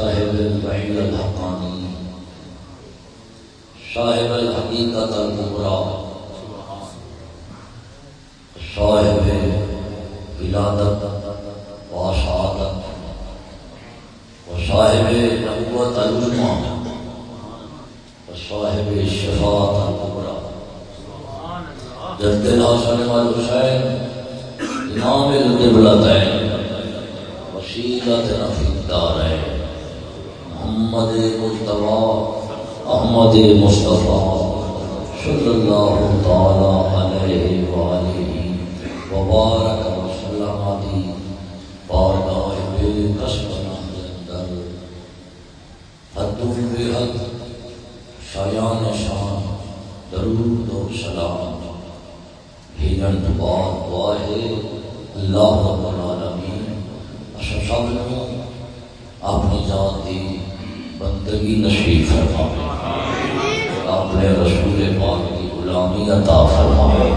صاحب المعل الحقانی. صاحب الحقیقت المبرا صاحب ولادت و سعادت و صاحب نبوت العلماء و صاحب شفاعت المبرا القبرا جد الحسن والحسین امام القبلتین وسیلتنا فی الدارین محمد مرتبا احمد مصطفی، صلی اللہ تعالی علیہ والہ وبارک وسلم علی پاک اے قسم اندر۔ حدوں بے حد، شایان شان، درود و سلام۔ بھیجن تو بار دعا ہے، اللہ رب العالمین، اشہد ان اپنی ذات دی بندگی نصیب فرمائے۔ اپنے رسول پاک کی غلامی عطا فرمائے۔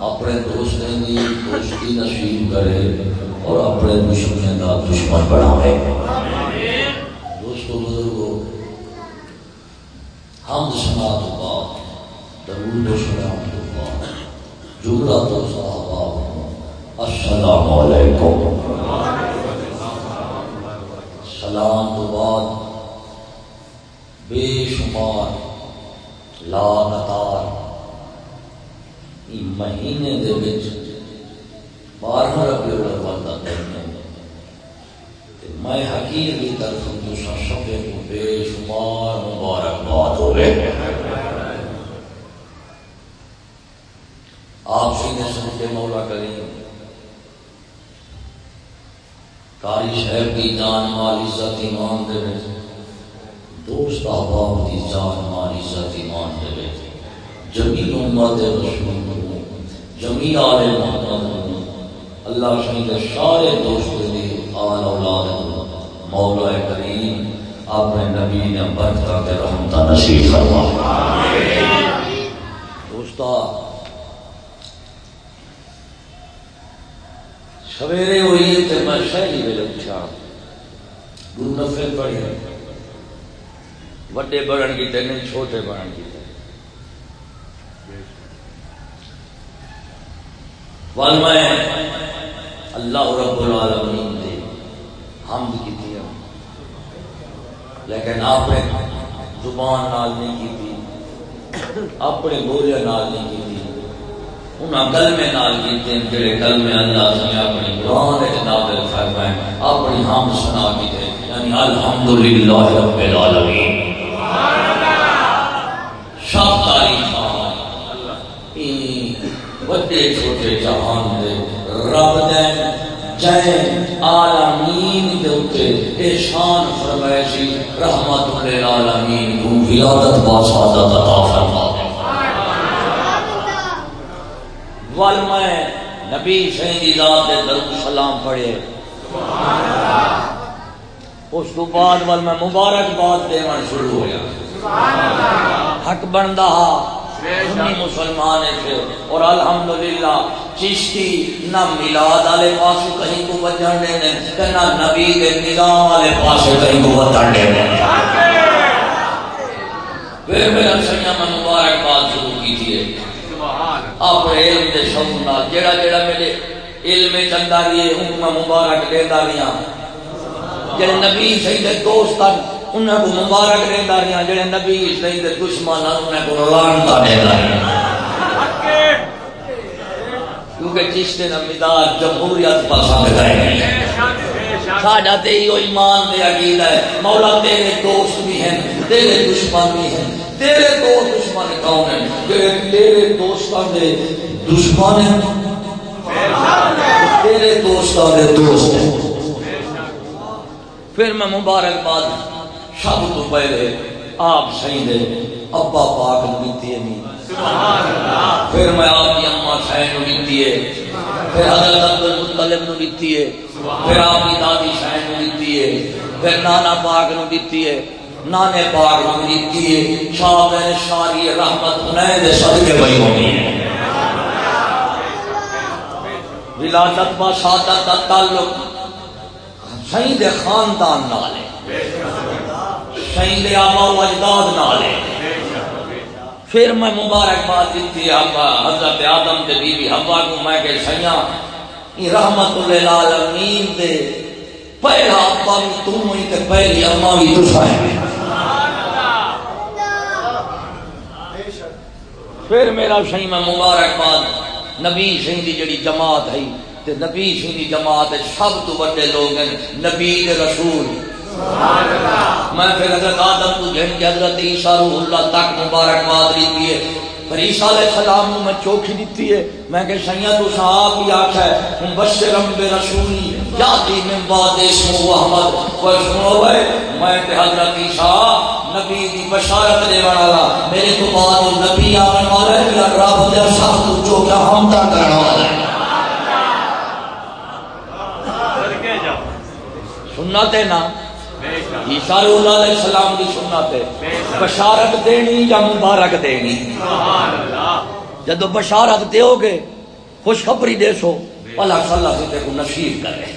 اپنے دوستوں کی دوستی نصیب کرے اور اپنے دشمن کا دشمن بنائے۔ دوستو بزرگو حمد سنا تو بعد، درود و سلام تو بعد، جملہ تو صحابہ، السلام علیکم سلام تو بعد بے شمار لا نتار مہینے دے وچ بارہ ربیع الاول دا دن ہے میں حقیر کی طرف دوسرا سبے کو بے شمار مبارکباد ہوئے آپ سینے سن کے مولا کریم کاری صاحب کی جان مال عزت ایمان دے دوست احباب کی جان مال عزت ایمان دے جمی امت رسول کو جمی آل محمد اللہ شہید سارے دوست دی آل اولاد مولا کریم اپنے نبی نے برکت کے رحمت نصیب فرما۔ دوستا سویرے ہوئی تے میں شہری ویلے اٹھا۔ دو نفل پڑھی وڈے بڑھن کی تے نہیں چھوٹے بڑھن کی تے اللہ رب العالمین دے حمد کی تھی لیکن آپ نے زبان نال نہیں کی تھی اپنے بولے نال نہیں کی تھی انہاں کلمے نال کی تھی جڑے کلمے اللہ سے اپنی قرآن کے نازل فرمائے اپنی حمد سنا کی تھی یعنی الحمدللہ رب العالمین سب تعریف وڈے چھوٹے جہان دے رب دے جائیں عالمین دے اتے احسان فرمائے سی رحمت للعالمین کو ولادت با سعادت عطا فرما وال میں نبی شہید ذات دے درود سلام پڑھے اس تو بعد وال میں مبارک باد دیوان شروع ہویا سبحان اللہ حق بندہ سنی مسلمان تھے اور الحمدللہ، چشتی نہ میلاد والے پاس کہیں کو بچن دے دیں نہ نبی کے نظام والے پاس کہیں کو بچن دے دیں پھر میں سیاں، میں مبارک بات شروع کی تھی آپ علم دے شوق نال، جڑا جڑا میرے علم چندا دیے ان میں مبارک دیندا رہیا جڑے نبی سید دوستان انہیں کو مبارک دیندا رہیا جڑے نبی سید دشمن انہیں کو لعنت دیندا رہیا کیونکہ چشتے نہ مزاج جمہوریت پسند کرے ساڈا تے ہی ایمان دے عقیدہ ہے۔ مولا تیرے دوست بھی ہیں، تیرے دشمن بھی ہیں۔ تیرے دو دشمن کون ہیں؟ کہ تیرے دوستاں دے دشمن ہیں۔ تیرے دوستاں دے دوست ہیں۔ پھر میں مبارک مبارکباد سب تو پہلے آپ دے ابا پاک ہے نہیں پھر میں آپ کی اماں شاہ نو دیتی ہے۔ پھر حضرت عبد المطلب ہے۔ پھر آپ کی دادی شاہ نو دیتی ہے۔ پھر نانا پاک نو دیتی ہے۔ نانے پاک نو دیتی ہے۔ شاہ بین شاری رحمت حنین دے صدقے بھائی ہونی ہے ولادت با سعادت دا تعلق شہید خاندان نالے شہید آبا و اجداد نالے۔ پھر میں مبارکباد دیتی آبا حضرت آدم دے بی بی حوا کو میں کہ سیاں رحمت للعالمین دے پہلا ابا بھی تم ہوئی تے پہلی اما بھی تو ہے پھر میرا صحیح میں مبارک مبارکباد نبی سنگھ دی جڑی جماعت ہے، تے نبی سنگھ دی جماعت سب تو بڑے لوگ ہیں نبی دے رسول۔ میں پھر حضرت آدم تو جن کے حضرت عیسیٰ روح اللہ تک مبارکباد لیتی ہے۔ عیسیٰ علیہ السلام میں چوکھی دیتی ہے۔ میں کہ سیاں تو صاحب ہی آکھا ہے۔ مبشرم بے رسولی۔ یادی من بعد اسمو احمد۔ و سنو بھائی میں تے حضرت عیسیٰ نبی دی بشارت دے والا۔ میرے تو بعد نبی آنے والا ہے۔ میرا رب دے سب تو جو کیا ہم تا کرنا والا ہے۔ سنت ہے نا عیسیٰ اللہ علیہ السلام کی سنت ہے۔ بشارت دینی یا مبارک دینی؟ جدو بشارت دیو گے خوشخبری دے سو اللہ صلی اللہ کو نصیب کرے۔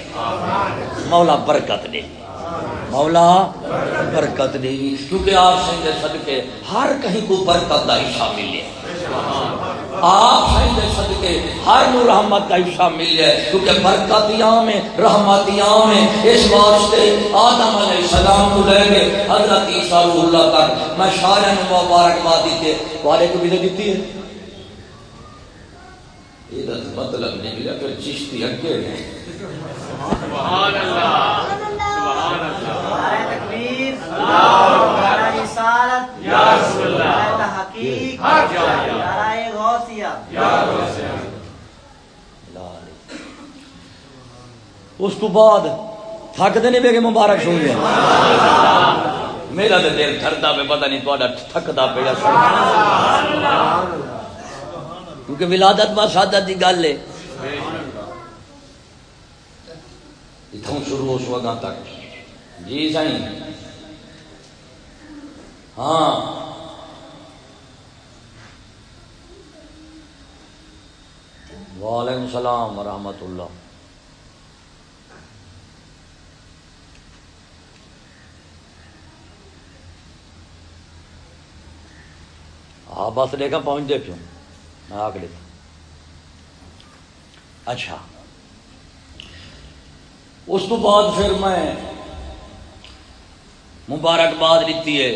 مولا برکت دے۔ مولا، برکت دے کیونکہ آپ سے صدقے، ہر کہیں کو برکت دا حصہ ملے۔ آپ سائیں صدقے، ہر نور رحمت کا حصہ مل جائے کیونکہ برکتیاں میں رحمتیاں میں اس واسطے آدم علیہ السلام کو لے گئے حضرت عیسیٰ روح اللہ تک میں شارع مبارکباد دیتے والے کو بھی دے دیتی مطلب ہے یہ مطلب نہیں ملا کہ چشتی اگے ہیں۔ سبحان اللہ. سبحان اللہ. تکبیر. اللہ رسالت. یا رسول اللہ. تحقیق. اس تو بعد تھک دے نہیں بے مبارک سن گیا. میرا تو دل تھرتا پہ پتہ نہیں تھوڑا تھکتا پہ کیونکہ ولادت با سادت دی گل ہے. اتوں شروع اس وقت تک جی سائیں ہاں وعلیکم السلام ورحمۃ اللہ ہاں بس لے کر پہنچ دے کیوں میں آ کے لیتا اچھا اس تو بعد پھر میں مبارکباد دیتی ہے،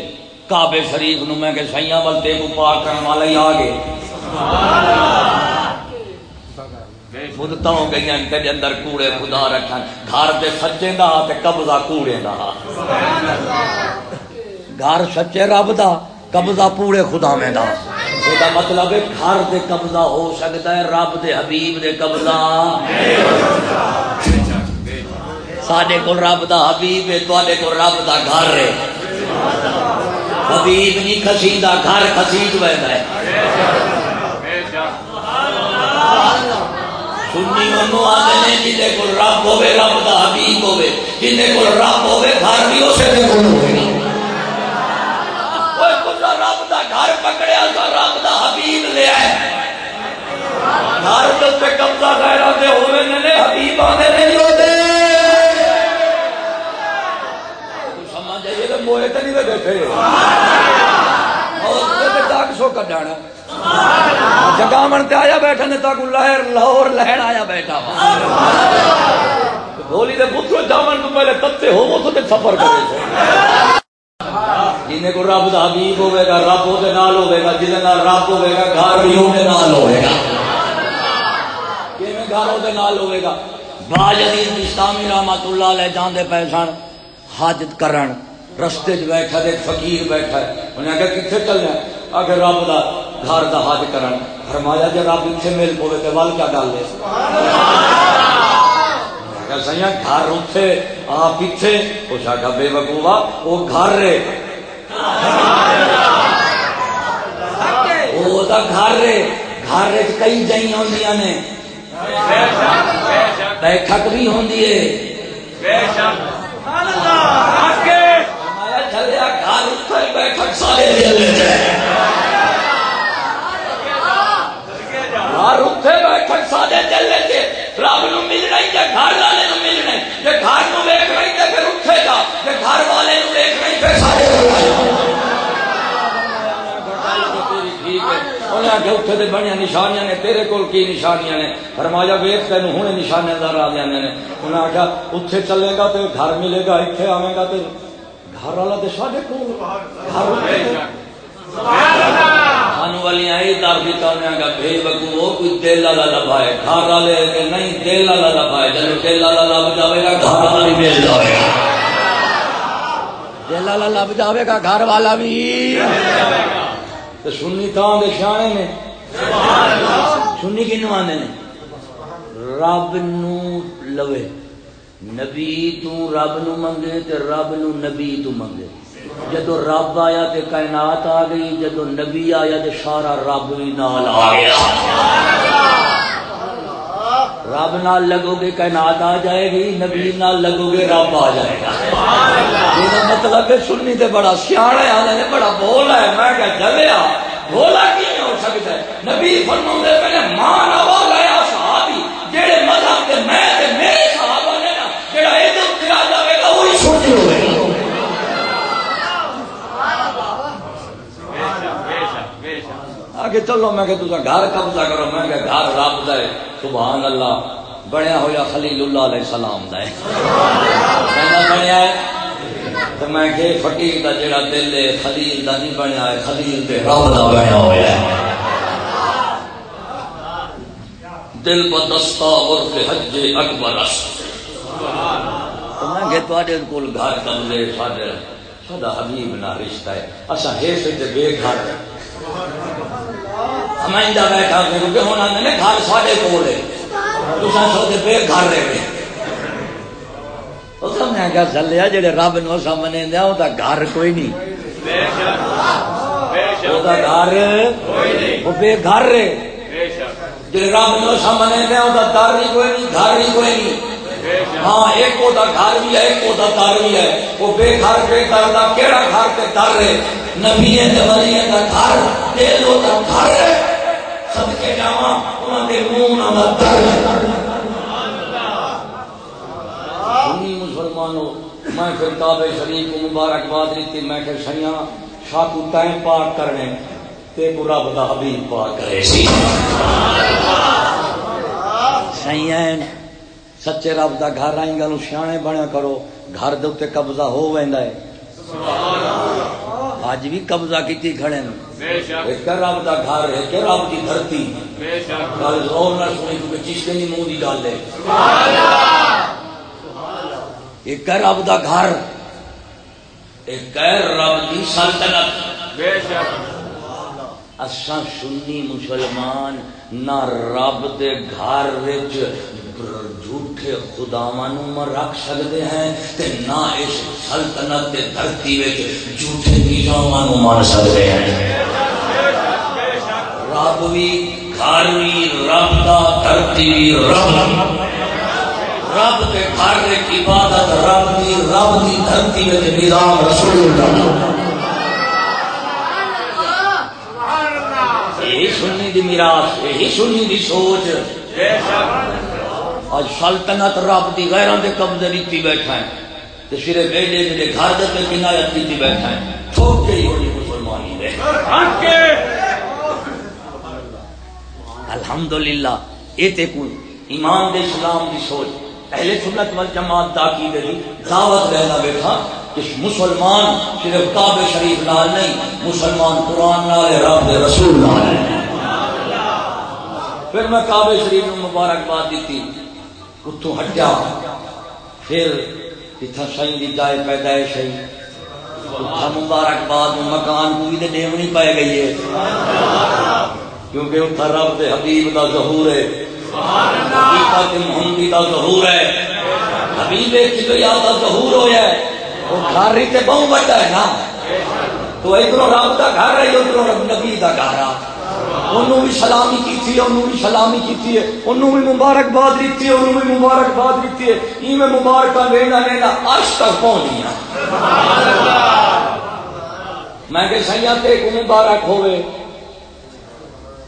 کعبے شریف نو میں کہ سیاں بل تے کو پاک کرنے والا ہی آ گئے۔ مدتاں ہو گئی ہیں تیرے اندر کوڑے خدا رکھن۔ گھر دے سچے دا تے قبضہ کوڑے دا۔ گھر سچے رب دا، قبضہ پورے خدا میں دا۔ یہ مطلب ہے گھر دے قبضہ ہو سکتا ہے، رب دے حبیب دے قبضہ۔ نہیں ہو سکتا ساڈے کو رب دا حبیب ہے، تواڈے کو رب دا گھر ہے۔ حبیب نہیں کسیدہ، گھر ویندا ہے۔ سنی آدھے جنہیں رب رب دا حبیب جنہیں رب گھر بھی اسے دے کلا رب دا گھر رب دا حبیب لے آئے۔ گھر پہ قبضہ غیرہ دے حبیب آنے موئے تے نہیں بیٹھے اور تے ڈاک سو کر جانا۔ جگہ من تے آیا بیٹھا نے تاکو لہر، لاہور لہر آیا بیٹھا۔ بولی دے پترو جامن تو پہلے تتے ہو وہ تو تے سفر کرے تھے۔ جنہیں کو رب دا حبیب ہوئے گا رب دے نال ہوئے گا جنہیں نال رب ہوئے گا گھر بھی ہو دے نال ہوئے گا کہ میں گھر دے نال ہوئے گا باج اسلامی رحمت اللہ علیہ جان دے پیسان حاجت کرن۔ رستے جو بیٹھا دے فقیر بیٹھا ہے۔ انہیں کہا کتھے چلنا ہے؟ اگر رب دا گھر دا حج کرن۔ فرمایا، جے رب اتنے مل پوے تے ول کیا گل ہے؟ سیاں، گھر اتنے آ پیچھے اس آگا بے وقوبا وہ گھر رے وہ گھر رے گھر کئی جائی ہوندیاں نے۔ بیٹھک بھی ہوندی ہے۔ چلیا گھر اتنے بیٹھک سارے گھر اتنے بیٹھک سارے دل چ رب نو ملنا ہی گھر والے نو ملنا جی گھر نو ویک رہی تو پھر اٹھے گا۔ جی گھر والے نو ویک رہی پھر سارے اتنے بڑی نشانیاں نے، تیرے کول کی نشانیاں نے؟ فرمایا ویخ تین ہوں نشانے دار آ یعنی جانے نے۔ انہیں آخیا اتنے چلے گا تو گھر ملے گا اتنے آئے گا تو گھر والا تو سارے کول سانو والی آئی در بھی کرنے گا بے بگو وہ کوئی دل والا لبھائے گھر والے نہیں دل والا لبھائے جب دل والا لب جائے گا گھر والا بھی مل جائے گا۔ دل والا لب جائے گا گھر والا بھی۔ تو سنی تھان دے سیانے نے۔ سنی کنو آدھے نے؟ رب نو لوے۔ نبی تو رب نو منگے تے رب نو نبی تو منگے۔ جدو رب آیا تے کائنات آ گئی، جدو نبی آیا تے سارا رب بھی نال آ گیا۔ رب نال لگو گے کائنات آ جائے گی، نبی نال لگو گے رب آ جائے گا۔ یہ مطلب ہے سننی تے بڑا سیاح ہے بڑا بولا ہے۔ میں کہ جلیا بولا کی ہو سکتا ہے؟ نبی فرما پہلے مان آواز آیا صحابی جہے مذہب تے میں تے میرے صحابہ نے نا جہاں ادھر پھرا جائے گا وہی سننی ہوئے آگے چلو میں کہ تسا گھر قبضہ کرو، میں کہ گھر رب دے سبحان اللہ، بنیا ہوا خلیل اللہ علیہ السلام دا ہے۔ بنیا ہے۔ تو میں کہ فقیر دا جڑا دل ہے، خلیل دا نہیں بنیا ہے، خلیل دے رب دا بنیا ہوا ہے۔ دل بدستا اور حج اکبر است۔ تو میں کہ تواڈے کول گھر قبضے ساڈے ساڈا حبیب نہ رشتہ ہے۔ اساں ہے تے بے گھر۔ ہمیں بیٹھا کیونکہ ہونا میں نے گھر ساڈے کول ہے پہ گھر رہے چلیا رب نو سامنے دیا وہ گھر کوئی نہیں۔ گھر وہ بے گھر رہے جڑے رب نو سامنے دیا وہ در نہیں کوئی نہیں گھر نہیں کوئی نہیں۔ ہاں ایک وہ گھر بھی ہے، ایک وہ در بھی ہے۔ وہ بے گھر، بے در کا کہڑا گھر تے در ہے۔ نبی ولی کا گھر، دل وہ گھر ہے۔ سب کے جاوا انہوں نے منہ نہ در مسلمانوں، میں پھر کعبے شریف کو مبارکباد دیتی، میں کہ سیاں شاہ کو تائیں پاک کرنے، تے برا بدا حبیب پاک کرے۔ سی سیاں سچے رب دا گھر آئیں گا سیانے بنیا کرو، گھر دے اتنے قبضہ ہو ویندا ہے۔ اج بھی قبضہ کیتی کھڑے ایک رب دا گھر ہے کہ رب دی دھرتی۔ بے شک گل زور نہ سنی کیونکہ چشتے نہیں منہ دی گل ہے۔ سبحان اللہ ایک رب دا گھر، ایک رب دی سلطنت۔ بے شک اساں سنی مسلمان، نہ رب دے گھر وچ جھوٹے خداواں نو رکھ سکتے ہیں تے نہ اس سلطنت تے دھرتی وچ جھوٹے نظاماں نو مان سکتے ہیں۔ رب بھی گھر بھی رب دا دھرتی بھی رب۔ رب کے گھر کی عبادت، رب دی رب دی دھرتی وچ نظام رسول اللہ یہی سنی دی میراث، یہی سنی دی سوچ۔ آج سلطنت رب دی غیروں دے قبضے لیتی بیٹھا ہے۔ تو صرف ایڈے جڑے گھر دے تے کنایت کیتی بیٹھا ہے۔ ٹھوک کے ہی ہوئی مسلمانی دے الحمدللہ اے تے کوئی ایمان دے اسلام دی سوچ اہل سنت والجماعت دا کی دی دعوت رہنا بیٹھا کہ مسلمان صرف کعبہ شریف نال نہیں مسلمان قرآن نال رب دے رسول نال پھر میں کعبہ شریف میں مبارکباد دیتی۔ اتو ہٹیا۔ پھر اتنا سائی دی جائے پیدائش ہے مبارکباد مکان کوئی دے دیونی پائے گئی ہے۔ کیونکہ اتنا رب دے حبیب دا ظہور ہے۔ حقیقت محمدی دا ظہور ہے۔ حبیب کبریا دا ظہور ہویا ہے۔ وہ گھر ہی تے بہت بڑا ہے نا۔ تو ادھر رب دا گھر ہے ادھر نبی دا گھر ہے۔ انہوں بھی سلامی کی تھی انہوں بھی سلامی کی تھی۔ انہوں بھی مبارکباد دیتی ہے انہوں بھی مبارکباد دیتی ہے ای میں مبارکہ لینا لینا عرش تک پہنچیا میں کہ سیاتے کو مبارک ہوئے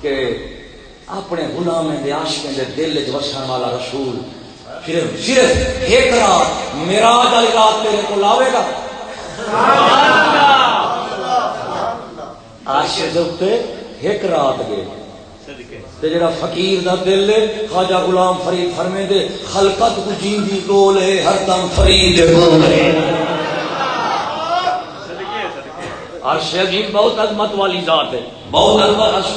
کہ اپنے غلام دے عاشقیں دے دل وچ وسن والا رسول صرف صرف ایک رات معراج والی رات تیرے کو لاوے گا۔ عاشق دے ایک رات گئے تے جڑا فقیر دا دل ہے خواجہ غلام فرید فرمے دے خلقت کو جیندی گول ہے ہر دم فرید گول ہے۔ عرش عظیم بہت عظمت والی ذات ہے، بہت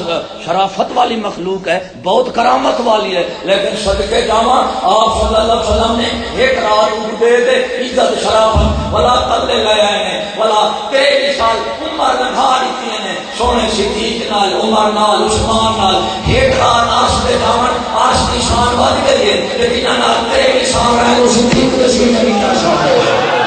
شرافت والی مخلوق ہے، بہت کرامت والی ہے، لیکن صدقے جاوا آپ صلی اللہ علیہ وسلم نے ایک رات دے دے، عزت، شرافت بلا تلے لے آئے ہیں بلا تیرہ سال عمر لگا دیتی ہیں، سونے صدیق نال، عمر نال، عثمان نال، ایک رات آس دے جاون آس کی شان بد گئی ہے، لیکن نال تیرہ سال رہے صدیق دے سینے کی کیا شان ہے۔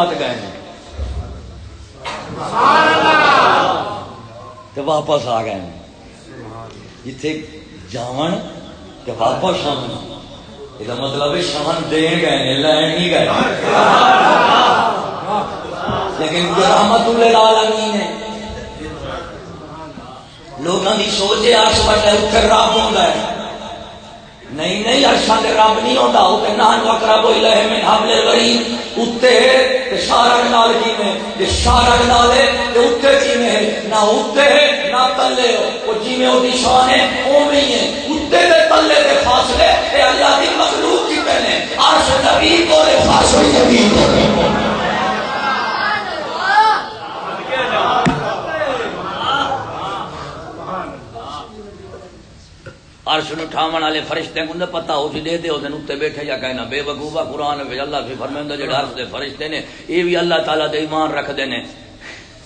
رات گئے ہیں۔ تو واپس آ گئے ہیں۔ جتھے جاون تو واپس آن یہ مطلب شان دین گئے ہیں، لین نہیں گئے۔ لیکن رحمت العالمین ہے۔ لوگوں کی سوچ ہے آس پاس اتر رب ہوتا ہے۔ نہیں نہیں ارشا رب نہیں ہوتا نان وکرا بوئی لے میں اتنے نال کی میں نال کی میں نہ نہ تلے جی شان ہے وہ نہیں ہے اتنے تلے دے فاصلے اے اللہ کی مخلوق کی پہنے عرش نبی کو فاصلے نبی۔ عرش نو ٹھاون والے فرشتے کو پتہ ہو سی دے دے اودے اوتے بیٹھے یا کہنا بے وقوفا قران وچ اللہ سے فرماندا جڑا عرش دے فرشتے نے اے بھی اللہ تعالی دے ایمان رکھ دے نے۔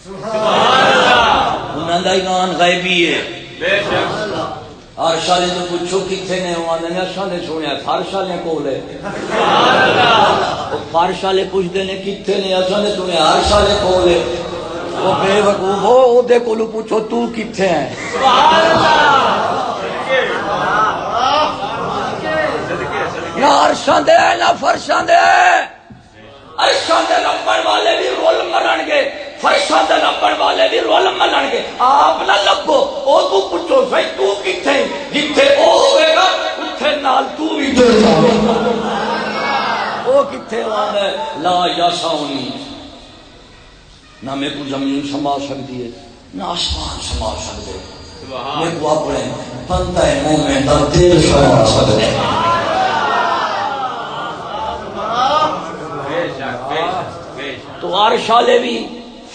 سبحان اللہ! انہاں دا ایمان غیبی ہے۔ بے شک۔ عرش والے تو پوچھو کتنے نے آندے نے اساں نے سنیا فرش والے کول ہے۔ سبحان اللہ! او فرش والے پوچھدے نے کتنے نے؟ اساں نے سنیا عرش والے کول ہے۔ او بے وقوف او دے کولو پوچھو تو کتنے ہے سبحان اللہ! نہ عرشاں دے نہ فرشاں دے عرشاں دے لبن والے بھی رول مرن گے۔ فرشاں دے لبن والے بھی رول مرن گے۔ آپ نہ لگو او تو پوچھو سہی تو کتے جتھے او ہوے گا اوتھے نال تو بھی جڑ او کتے وانا لا یا ساونی نہ میں کو زمین سنبھال سکتی ہے، نہ آسمان سنبھال سکتے۔ میں کو اپنے بندہ مومن دا دل سنبھال سکتے تو عرش والے بھی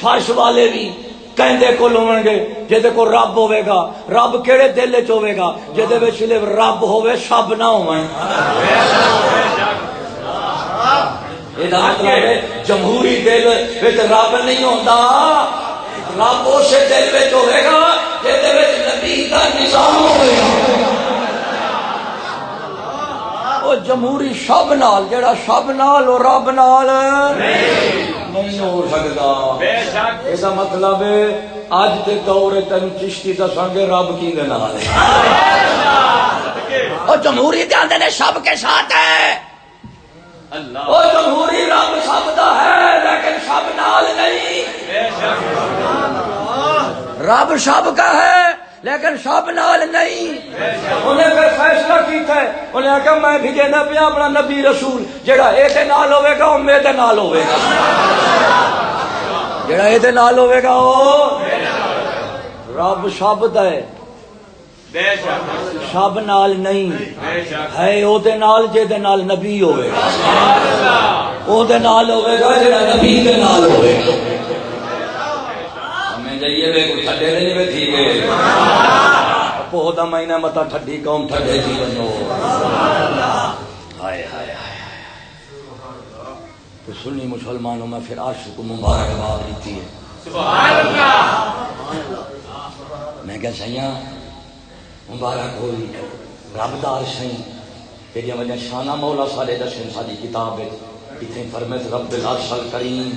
فرش والے بھی کہندے کو لون گے جے کو رب ہوے گا۔ رب کیڑے دل وچ ہوے گا؟ جے وچ صرف رب ہوے سب نہ ہون جمہوری دل وچ رب نہیں ہوندا۔ رب اس دل وچ ہوے گا جے وچ نبی دا نظام ہوے گا۔ جمہوری شب نال جڑا شب نال اور رب نال نہیں ہو سکتا یہ مطلب اج کے دور تین چشتی دسان گے رب کی جمہوری آدھے نے شب کے ساتھ ہے وہ جمہوری رب سب کا ہے لیکن شب نال نہیں رب سب کا ہے لیکن سب نال نہیں۔ انہیں پھر فیصلہ کیتا ہے، انہیں آخیا میں بھی دینا پیا اپنا نبی رسول جہاں یہ نال ہوے گا وہ میرے نال ہوے گا۔ جہاں یہ نال ہوے گا وہ رب سب ہے۔ سب نال نہیں۔ ہے او دے نال جے دے نال نبی ہوے گا او دے نال ہوے گا جڑا نبی دے نال ہوے گا جائیے بے کوئی ٹھڈے نہیں بے تھی گئے پوہ دا مہینہ متا ٹھڈی قوم ٹھڈے جی تھی بنو ہائے ہائے ہائے تو سنی مسلمانوں، میں پھر عرش کو مبارک باد دیتی ہے۔ سبحان اللہ میں کہا، سیاں، مبارک ہوئی جی۔ رب دار سہیں کہ وجہ شانہ مولا سارے دسن ساری کتاب ہے اتنے فرمت رب العرش الکریم۔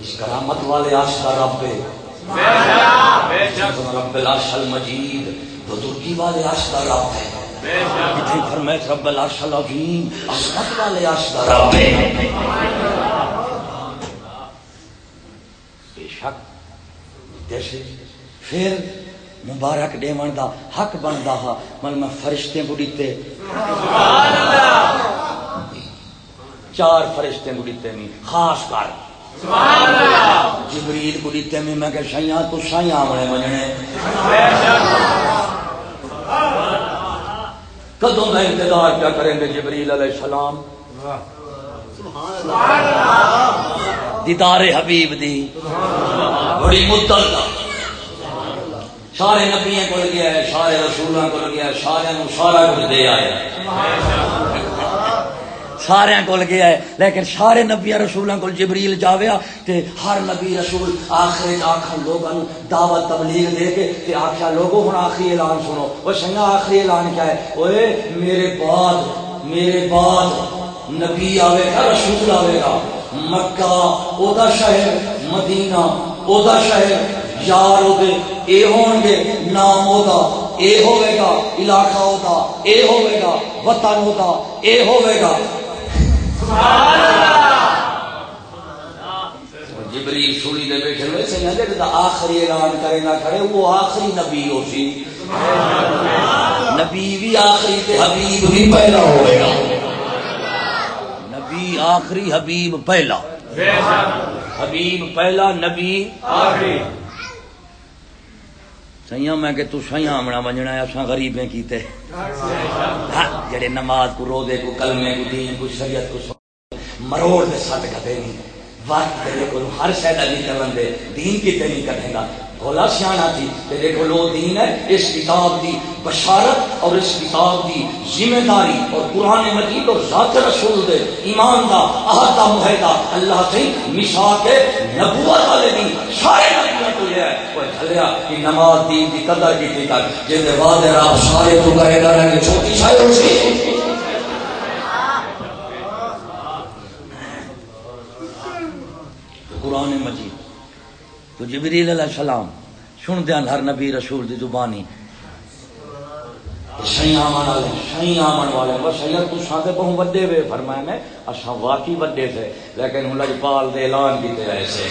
اس کرامت والے عرش کا رب ہے۔ رب العرش المجید بزرگی والے عرش کا رب ہے اتنی فرمائے رب العرش العظیم عظمت والے عرش کا رب ہے بے شک جیسے پھر مبارک ڈیون دا حق بنتا ہا مل میں فرشتے بڑیتے چار فرشتے بڑیتے نہیں خاص کر۔ جبریل بڑیتے میں میں کہ شیاں تو شیاں بنے بجنے کدوں کا انتظار کیا کریں گے جبریل علیہ السلام؟ دیدار حبیب دی۔ بڑی مدت سارے نبیا کو گیا ہے سارے رسولوں کو گیا ہے سارے سارا کچھ دے آیا سارے کول گیا ہے۔ لیکن سارے نبیا رسولوں کو جبریل جاویا تے ہر نبی رسول آخر آخر لوگوں دعوت تبلیغ دے کے تے آخیا لوگوں ہوں آخری اعلان سنو۔ وہ سنگا آخری اعلان کیا ہے؟ اوے میرے بعد میرے بعد نبی آوے گا، رسول آوے گا۔ مکہ او دا شہر، مدینہ او دا شہر، یار دے اے ہون گے، نام ہوتا اے ہوے گا، علاقہ ہوتا اے ہوے گا، وطن ہوتا اے ہوے گا۔ جبریل سوری دے بیٹھے ہوئے سے نہ تے آخری اعلان کرے، نہ کرے، وہ آخری نبی ہو سی۔ نبی بھی آخری تے حبیب بھی پہلا ہوے گا۔ نبی آخری حبیب پہلا۔ حبیب پہلا، نبی آخری۔ سیاں میں کہ تو سیاں آمنا بنجنا ہے اساں غریبیں کیتے۔ ہاں جڑے نماز کو روزے کو کلمے کو دین کو شریعت کو مروڑ دے ساتھ کھتے نہیں وقت دے کو ہر شے دا نہیں کرن دے، دین کی تے نہیں کرے گا۔ بھولا سیاح تھی دیکھو لو دین ہے، اس کتاب دی بشارت اور اس کتاب دی ذمہ داری اور قرآن مجید اور ذات رسول دے، ایمان دا، عہد دا معاہدہ اللہ سے مسا کے نبوت والے دین۔ سارے نبیوں کو لیا ہے۔ وہ چلیا کہ نماز دین دی قدر کی تھی تک جن دے بعد رات سارے تو کہے گا رہیں گے چھوٹی سائے ہو قرآن مجید۔ تو جبریل علیہ السلام سن دیا ہر نبی رسول دی زبانی۔ آمن والے آمن والے بس تو ساتھ بہت بڑے ہوئے فرمائے میں اچھا واقعی بڑے تھے، لیکن ہوں لجپال دے اعلان کیتے ایسے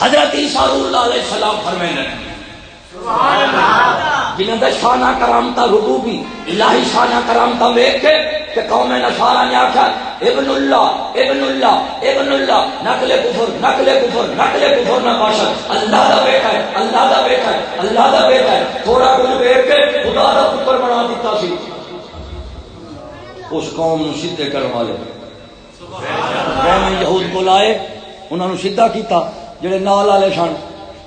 حضرت عیسیٰ اللہ علیہ السلام فرمائے جنہوں نے شانہ کرامتا ربوبی الہی شانہ کرامتا ویک کے، کہ قوم نصارا نے آخیا ابن اللہ ابن اللہ ابن اللہ نقل کفر نقل کفر نقل کفر نہ باشد اللہ دا بیٹا ہے اللہ دا بیٹا ہے اللہ دا بیٹا ہے تھوڑا کچھ بیٹھ کے خدا دا پتر بنا دیتا سی اس قوم نو سیدھے کرنے والے قوم یہود کو لائے انہوں نے سیدھا کیتا جڑے نال والے سن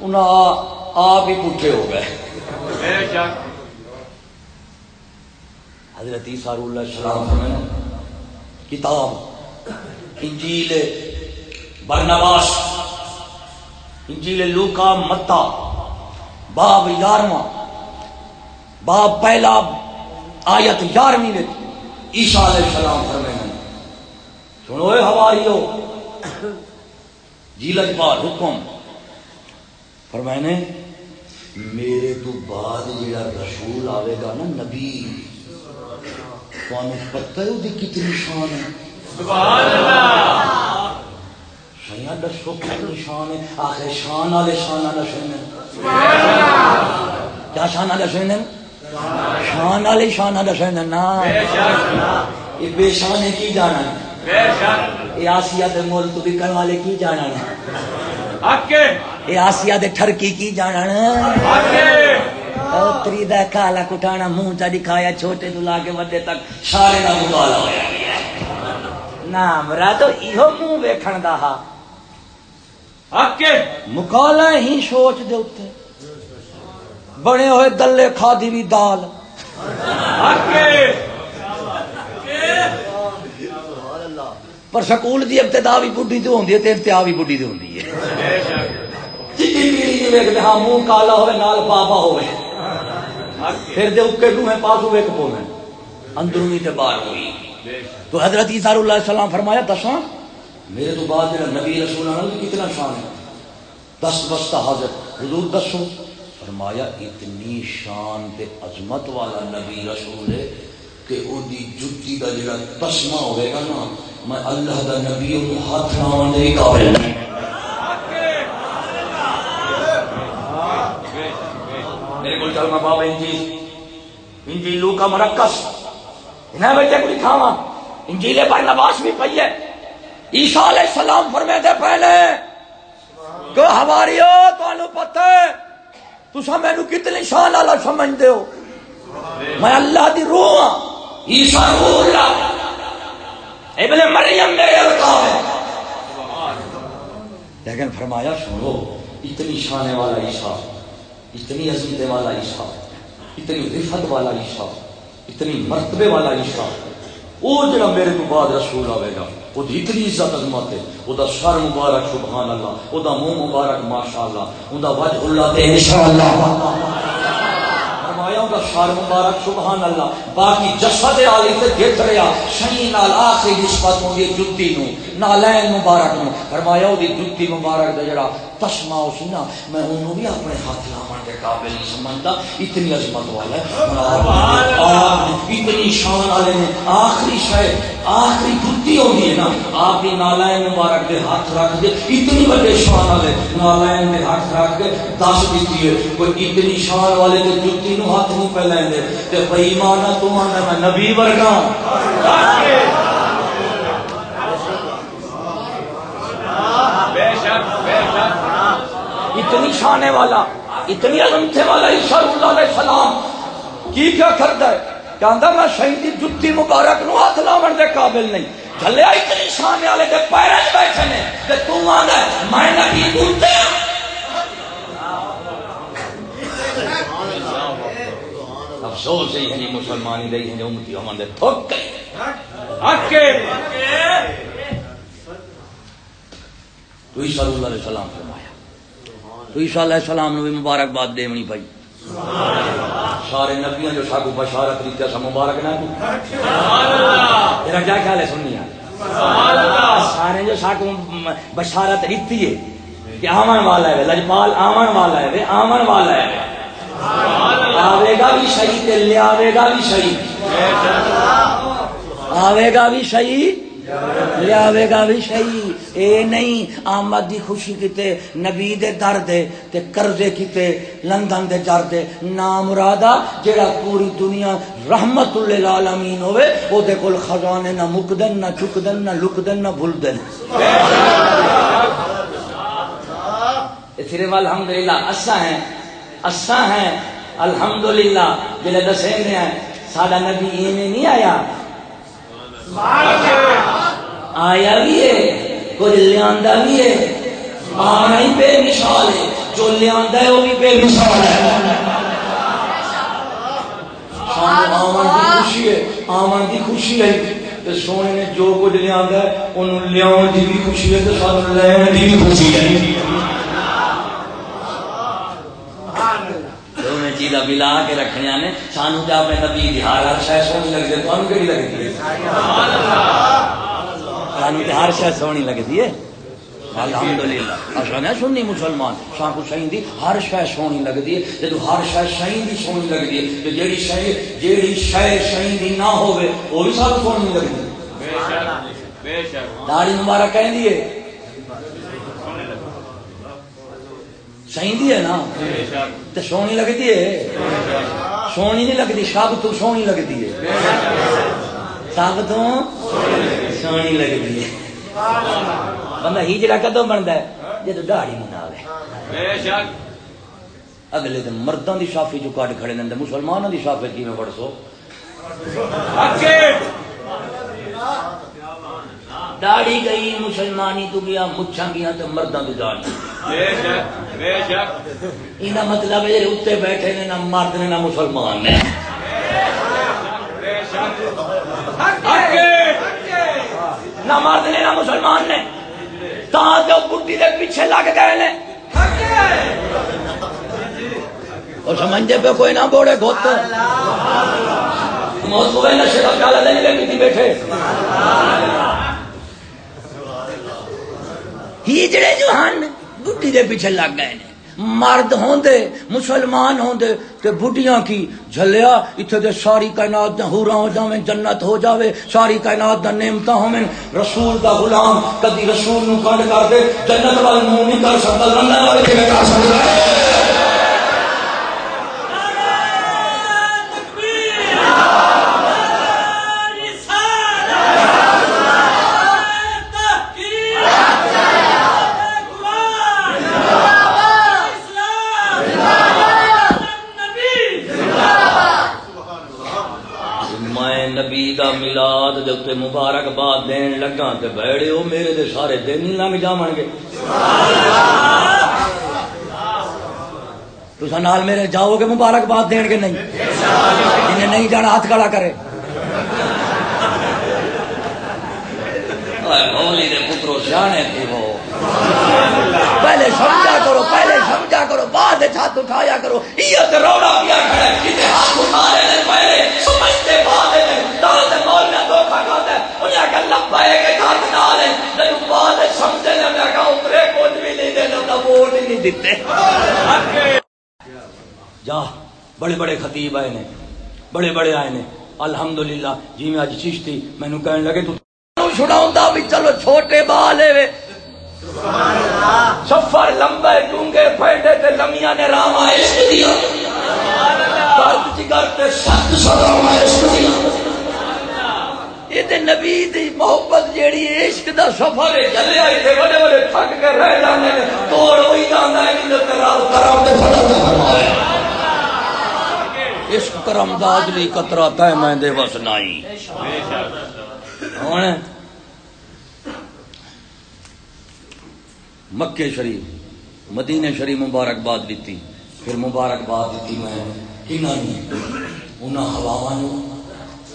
انہاں آپ ہی پٹھے ہو گئے حضرت عیسیٰ اللہ السلام کتاب، انجیل برنواس، انجیل لوکا متا، باب یارواں باب پہلا آیت یارویں عیسیٰ علیہ السلام فرمائے سنو ہماری ہو جیلج بار حکم فرمائے میرے تو بعد جڑا رسول آئے گا نا نبی۔ تمہیں پتہ ہے وہ کتنی شان ہے سیاں دسو کتنی شان ہے آخر شان والے شان والا سن کیا شان والا سن شان والے شان والا سن نا یہ بے شان ہے کی جانا یہ آسیا دے مول تو بکن والے کی جانا یہ آسیا دے ٹھرکی کی جانا دا کالا کٹانا منہ چا دکھایا چھوٹے تو لا کے بڑے تک سارے دا را تو ایہو منہ ویکھن دا ہا۔ مکالا ہی سوچ دے اتے بڑے ہوئے دلے کھا دی بھی دال پر سکول دی ابتدا بھی بڈی تو ہوندی ہے تے انتہا بھی بڈی تو ہوندی ہے۔ ویکھ ہاں منہ کالا ہوئے نال بابا ہوئے۔ پھر دے اکے روح پاس ہوئے کپو میں اندرونی تے باہر ہوئی۔ تو حضرت عیسیٰ علیہ السلام فرمایا دساں میرے تو بعد میرا نبی رسول اللہ کتنا شان ہے۔ دس بستہ حاضر حضور دسو؟ فرمایا اتنی شان تے عظمت والا نبی رسول ہے کہ او دی جتی دا جڑا تسمہ ہوئے گا نا میں اللہ دا نبی او ہاتھ نہ دے قابل۔ نہیں چل میں بابا انجیل۔ انجیلو کا مرکز۔ انہیں بیٹے کو لکھاوا انجیل پر نواز بھی پئی ہے۔ عیسیٰ علیہ السلام فرمے تھے پہلے۔ کہ ہماری ہو تو پتہ ہے۔ تو سا میں کتنی شان والا سمجھتے ہو۔ میں اللہ دی روح ہاں۔ عیسیٰ روح اللہ۔ ابن مریم میرے القاب ہے لیکن فرمایا سنو، اتنی شانے والا عیسیٰ۔ اتنی عزیز والا عیسیٰ اتنی رفت والا عیسیٰ اتنی مرتبے والا عیسیٰ وہ جڑا میرے تو بعد رسول آئے گا وہ اتنی عزت عظمت ہے۔ وہ سر مبارک، سبحان اللہ۔ وہ منہ مبارک ماشاء اللہ وہ وجہ اللہ انشاءاللہ۔ فرمایا دا شار مبارک، سبحان اللہ۔ باقی جسد علی تے گت رہیا شہین نال آخری نسبت ہوندی جُتی نو، نالین مبارک نو۔ فرمایا دی جُتی مبارک دا جڑا تسما اسنا میں انہوں بھی اپنے ہاتھ لاون کے قابل نہیں سمجھتا، اتنی عظمت والا ہے اتنی شان والے نے آخری شاید، آخری جُتی ہوندی ہے نا۔ آپ دی نالین مبارک دے ہاتھ رکھ دے، اتنی بڑے شان والے نالین دے ہاتھ رکھ کے دس دیتی ہے۔ کوئی اتنی شان والے دے جُتی نو ہاتھ نہیں پہ لیندے تے بھائی مانا تو آنا میں نبی ورگا اتنی شانے والا، اتنی عظمتے والا عیسیٰ اللہ علیہ السلام، کی کیا کرتا ہے؟ کہندا میں شہیدی جُتی مبارک نو ہاتھ لاون دے قابل نہیں۔ جھلیا اتنی شانے والے دے پیرے بیٹھے نے، تے تو آنا میں نبی بولتے ہیں افسوس ہی ہے یعنی مسلمانی رہی ہیں جو امتی ہمیں تھوک گئے۔ گئی تو عیسیٰ اللہ علیہ السلام فرمایا تو عیسیٰ علیہ السلام نے بھی مبارک بات دے منی بھائی سارے نبیوں جو ساکو بشارت ریتے سا مبارک نہ تیرا کیا خیال ہے سننی سارے جو ساکو بشارت ریتی ہے کہ آمن والا ہے، لجپال آمن والا ہے، آمن والا ہے۔ آوے گا بھی صحیح تے لے آوے گا بھی صحیح آوے گا بھی صحیح لے آوے گا بھی صحیح اے نہیں، آمد دی خوشی کیتے، نبی دے در دے، تے قرضے کیتے، لندن دے جر دے۔ نام مرادہ جیڑا پوری دنیا رحمت للعالمین ہوئے او دے کل خزانے نہ مکدن، نہ چکدن، نہ لکدن، نہ بھولدن صرف الحمدللہ اسا ہیں اسا ہیں، الحمدللہ جلے دسیں ہیں سادہ نبی اینے نہیں آیا۔ سبحان اللہ۔ آیا بھی ہے کوئی لیاندہ بھی ہے۔ آنا ہی بے مثال ہے جو لیاندہ ہے وہ بھی بے مثال ہے۔ آمن کی خوشی ہے آمن کی خوشی ہے۔ سونے نے جو کچھ ہے انہوں دی بھی خوشی ہے تو لیاؤں دی بھی خوشی ہے۔ چیزاں ملا کے رکھنے نے سانو جا اپنے نبی دی ہر شے سونی لگدی ہے لگدی ہے؟ سانو تے ہر شے سونی لگدی ہے۔ الحمدللہ۔ اساں نہ سنی مسلمان سان کو صحیح دی ہر شے سونی لگدی ہے۔ جدو ہر شے صحیح دی سونی لگدی ہے، تے جیڑی شے جیڑی شے صحیح دی نہ ہوے او بھی سب سونی لگدی ہے۔ بے شک بے شک داڑھی مبارک کہندی ہے؟ چاہیے ہے نا؟ تو سونی لگتی ہے؟ سونی نہیں لگتی سب تو سونی لگتی ہے۔ بے شک سب تو سونی لگتی ہے بندہ ہی جڑا کدو بنتا ہے دہڑی منا اگلے دن مردوں کی شافی جو کٹ کھڑے نے مسلمانوں کی شافی کی میں پڑھ سو داڑی گئی مسلمانی تو گیا مچھا گیا تو تو جان یہ مطلب ہے اتنے بیٹھے نے نہ مرد نے نہ مسلمان نے نہ مرد نے نہ مسلمان نے تو بڈی کے پیچھے لگ گئے نے۔ اور سمجھے پہ کوئی نہ بوڑے گوت ہوئے نشے کا کالا دینے لگی بیٹھے۔ ہیجڑے جو ہن بڈی دے پیچھے لگ گئے نے۔ مرد ہوندے، مسلمان ہوندے، تے بڈیاں کی جھلیا اتھے دے ساری کائنات دا ہورا ہو جاویں، جنت ہو جاوے، ساری کائنات دا نعمتاں ہوویں۔ رسول دا غلام کدی رسول نو کنڈ کر دے، جنت والے منہ نہیں کر سکدا لندن والے کیویں کر سکدا جڑا ملاد دے اتنے مبارکباد دین لگا تے بیڑے ہو میرے دے سارے دن لنگ جاون گے۔ تسا نال میرے جاؤ گے مبارکباد دین گے نہیں۔ جنہیں نہیں جانا ہاتھ کھڑا کرے۔ تھی وہ پہلے سمجھا کرو پہلے سمجھا کرو بعد ہاتھ اٹھایا کرو۔ یہ تو روڑا ہے کتے ہاتھ اٹھا رہے پہلے۔ سمجھتے بعد میں ہے کہ ہاتھ ہے بعد سمجھے نے میں کہا کچھ بھی نہیں ووٹ ہی نہیں دیتے۔ جا، بڑے بڑے خطیب آئے نے، بڑے بڑے آئے نے۔ الحمدللہ جی میں اج چشتی، مینوں کہنے لگے، تو بھی چلو، چھوٹے بالے سفر لمبے ڈونگے پھیڑے تے لمیاں نے رام عشق دیا درد جگر تے سخت سلام عشق دیا یہ تے نبی دی محبت جیڑی عشق دا سفر ہے چلے آئی تے بڑے بڑے تھک کے رہ جانے توڑ ہوئی جانا ہے کہ کرام کرام تے فضل تے فرمایا عشق کرم دا اجلی قطرہ تے میں دے بس نائی۔ ہن مکے شریف مدینے شریف مبارکباد دیتی۔ پھر مبارکباد دیتی میں کنہ انہاں ہواواں نو۔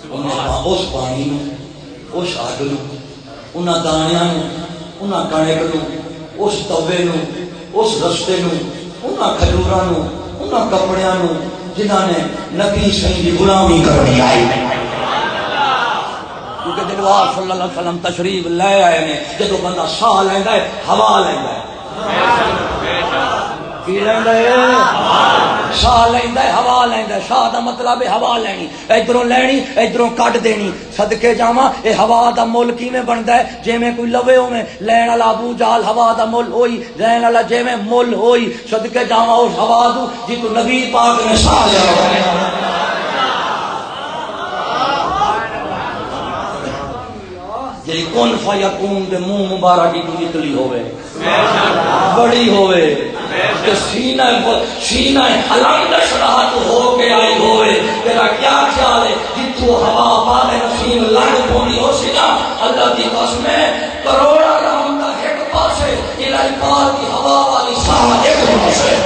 اس پانی اس اگ نو انہاں انہاں کڑک نو اس توے نو اس رستے نو انہاں کھجوراں نو انہاں کپڑیاں نو جنہاں نے نبی سہی دی غلامی کرنی آئی کیونکہ دلوار صلی اللہ علیہ وسلم تشریف لے آئے نے جدو بندہ ساہ لینا ہے ہوا لینا ہے کی لینا ہے ساہ لینا ہے ہوا لینا ہے ساہ دا مطلب ہے ہوا لینی. ادھروں لینی، ادھروں کٹ دینی. صدقے جاواں، اے ہوا دا مول کیویں بندا ہے؟ جویں کوئی لوے ہوے لین والا ابو جال ہوا دا مول ہوئی، لین والا جویں مول ہوئی. صدقے جاواں اس ہوا دو جی تو نبی پاک نے ساہ لیا ہوئے جی کون فیکون دے منہ مبارک تو نکلی ہوئے بڑی ہوئے کہ سینہ سینہ حلال شراحت ہو کے آئی ہوئے۔ تیرا کیا خیال ہے؟ جتو ہوا پالے نسیم لڑ پونی ہو سینا اللہ دی قسم ہے، کروڑا رام دا ایک پاسے، الہی پال کی ہوا والی ساہ ایک پاسے۔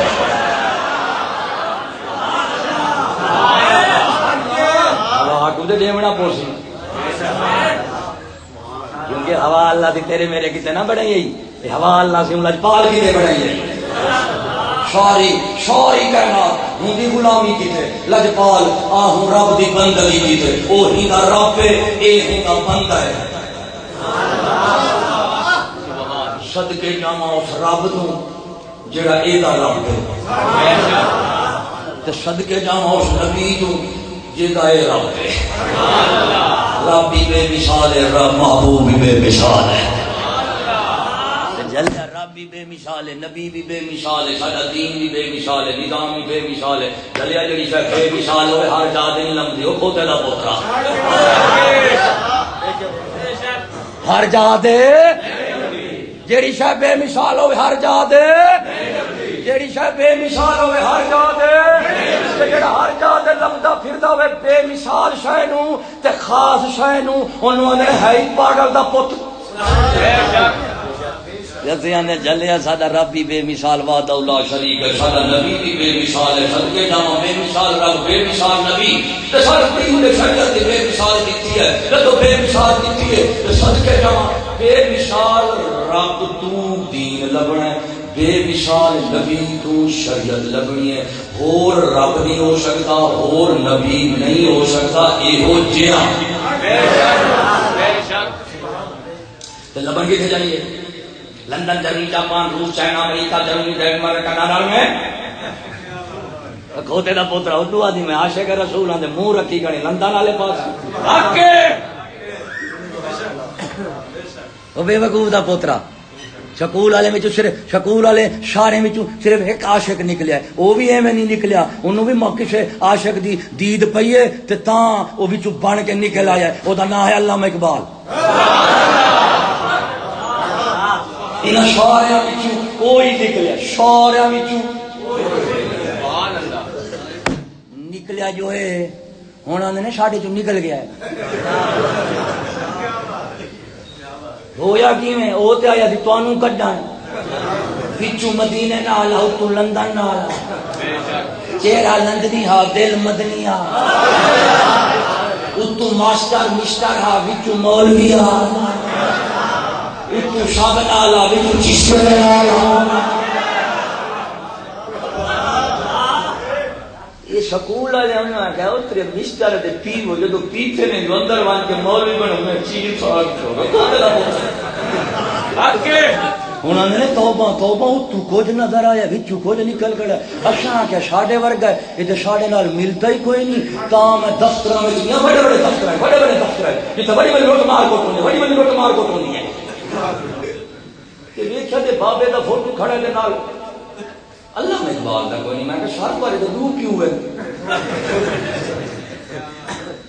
ہوا کو دے دیونا پوسی۔ کیونکہ ہوا اللہ دی تیرے میرے کتے نہ بڑھائی۔ ہے ہوا اللہ سے لج پال کی دے بڑھائی۔ ہے ساری ساری کہنا ہوں دی غلامی کیتے لج پال آہوں، رب دی بندگی کیتے او ہی دا رب ہے، اے ہی دا بندہ ہے۔ صدقے جاما اس رب تو، جڑا اے دا رب ہے۔ تے صدقے جاما اس نبی تو جدا اے رب ہے۔ رب بھی بے مثال ہے، رب محبوب بھی بے مثال ہے۔ جلیا بھی بے مثال ہے، نبی بھی بے مثال ہے سارا دین بھی بے مثال ہے، نظام بھی بے مثال ہے۔ جلیا جڑی شاید بے مثال ہوئے، ہر جا دن لمبی ہو کھوتے دا پوترا۔ ہر جا دے۔ جیڑی شاید بے مثال ہوئے، ہر جا دے۔ جیڑی شاید بے مثال ہوئے، ہر جا دے۔ جڑا ہر جا دے لمدا پھردا ہوئے، بے مثال شے نو، تے خاص شے نو اونوں نے ہے ہی پاگل دا پت جتیاں نے جلیا ساڈا رب بھی بے مثال وعدہ اللہ شریک ہے ساڈا نبی بھی بے مثال ہے صدقے جاواں بے مثال رب بے مثال نبی تے سارے پیر نے شریعت دی بے مثال دتی ہے بے مثال دتی ہے تے صدقے جاواں بے مثال رب تو دین لبنا ہے بے مثال نبی تو شریعت لبنی ہے اور رب نہیں ہو سکتا اور نبی نہیں ہو سکتا یہ ہو جیا لبن کتنے جائیے؟ لندن جرمنی، جاپان، روس، چائنا، امریکہ، جرمنی ڈینمارک کینیڈا میں۔ کھوتے دا پوترا، اردو آدمی میں، عاشق رسول آدھے منہ رکھی گنی لندن والے پاس۔ وہ بے وقوف دا پوترا۔ شکول والے میں صرف، شکول والے شارے میں صرف ایک عاشق نکلیا وہ بھی ایویں نہیں نکلیا۔ انہوں بھی موقع سے عاشق دی دید پئی ہے، تے تاں وہ بھی بن کے نکل آیا او دا نام ہے علامہ اقبال۔ ان شاریا کوئی نکلیا شاریا نکلیا جو ہے ہوں آدھے نے ساڈے چ نکل گیا ہویا کی میں وہ تو آیا تمہوں کڈا پچھو مدینے نال آؤ تو لندن نال چہرہ لندنی ہا، دل مدنی ہا۔ اتو ماسٹر، مسٹر ہا وچو مولوی ہا۔ اتو وچو یہ سکول والے نے کہا مسٹر دے پی ہو پیتے نے جو اندر وان کے مولوی بنو میں چیز سوال انہوں نے توبہ توبہ کچھ نظر آیا کچھ نکل گڑا اچھا کیا ساڈے ورگا ہے، یہ ساڈے نال ملتا ہی کوئی نہیں۔ تا میں دفتر بڑے بڑے دفتر بڑے بڑے دفتر جتنے بڑی بڑی روٹ مار کوٹ بڑی بڑی روٹ مار کوٹ ہے کہ ویکھیا تے بابے دا فوٹو کھڑے دے نال۔ اللہ میں اقبال کوئی نہیں۔ میں شر بارے دو کیوں ہے؟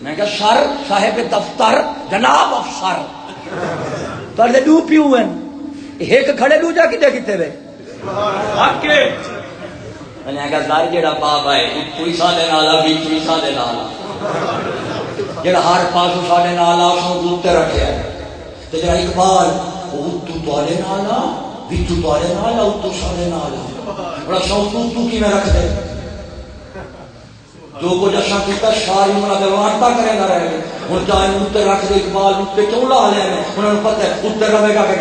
میں شر صاحب دفتر جناب افسر۔ پر دے دو پیوں ہے ایک کھڑے کتے وے؟ میں بابا ہے سادے نالا جیڑا ہر پاسو سادے نالا سو دوتے ہے۔ اقبال وہ تو نالا بھی تو نالا وہ تو نالا بڑا شوق تو کی میں رکھ دے جو کچھ اچھا کیتا ساری عمر دے وارتا کرے نہ رہے ہن جائے اوتے رکھ دے اقبال اوتے کیوں لا لے انہاں نوں پتہ ہے اوتے رہے گا کہ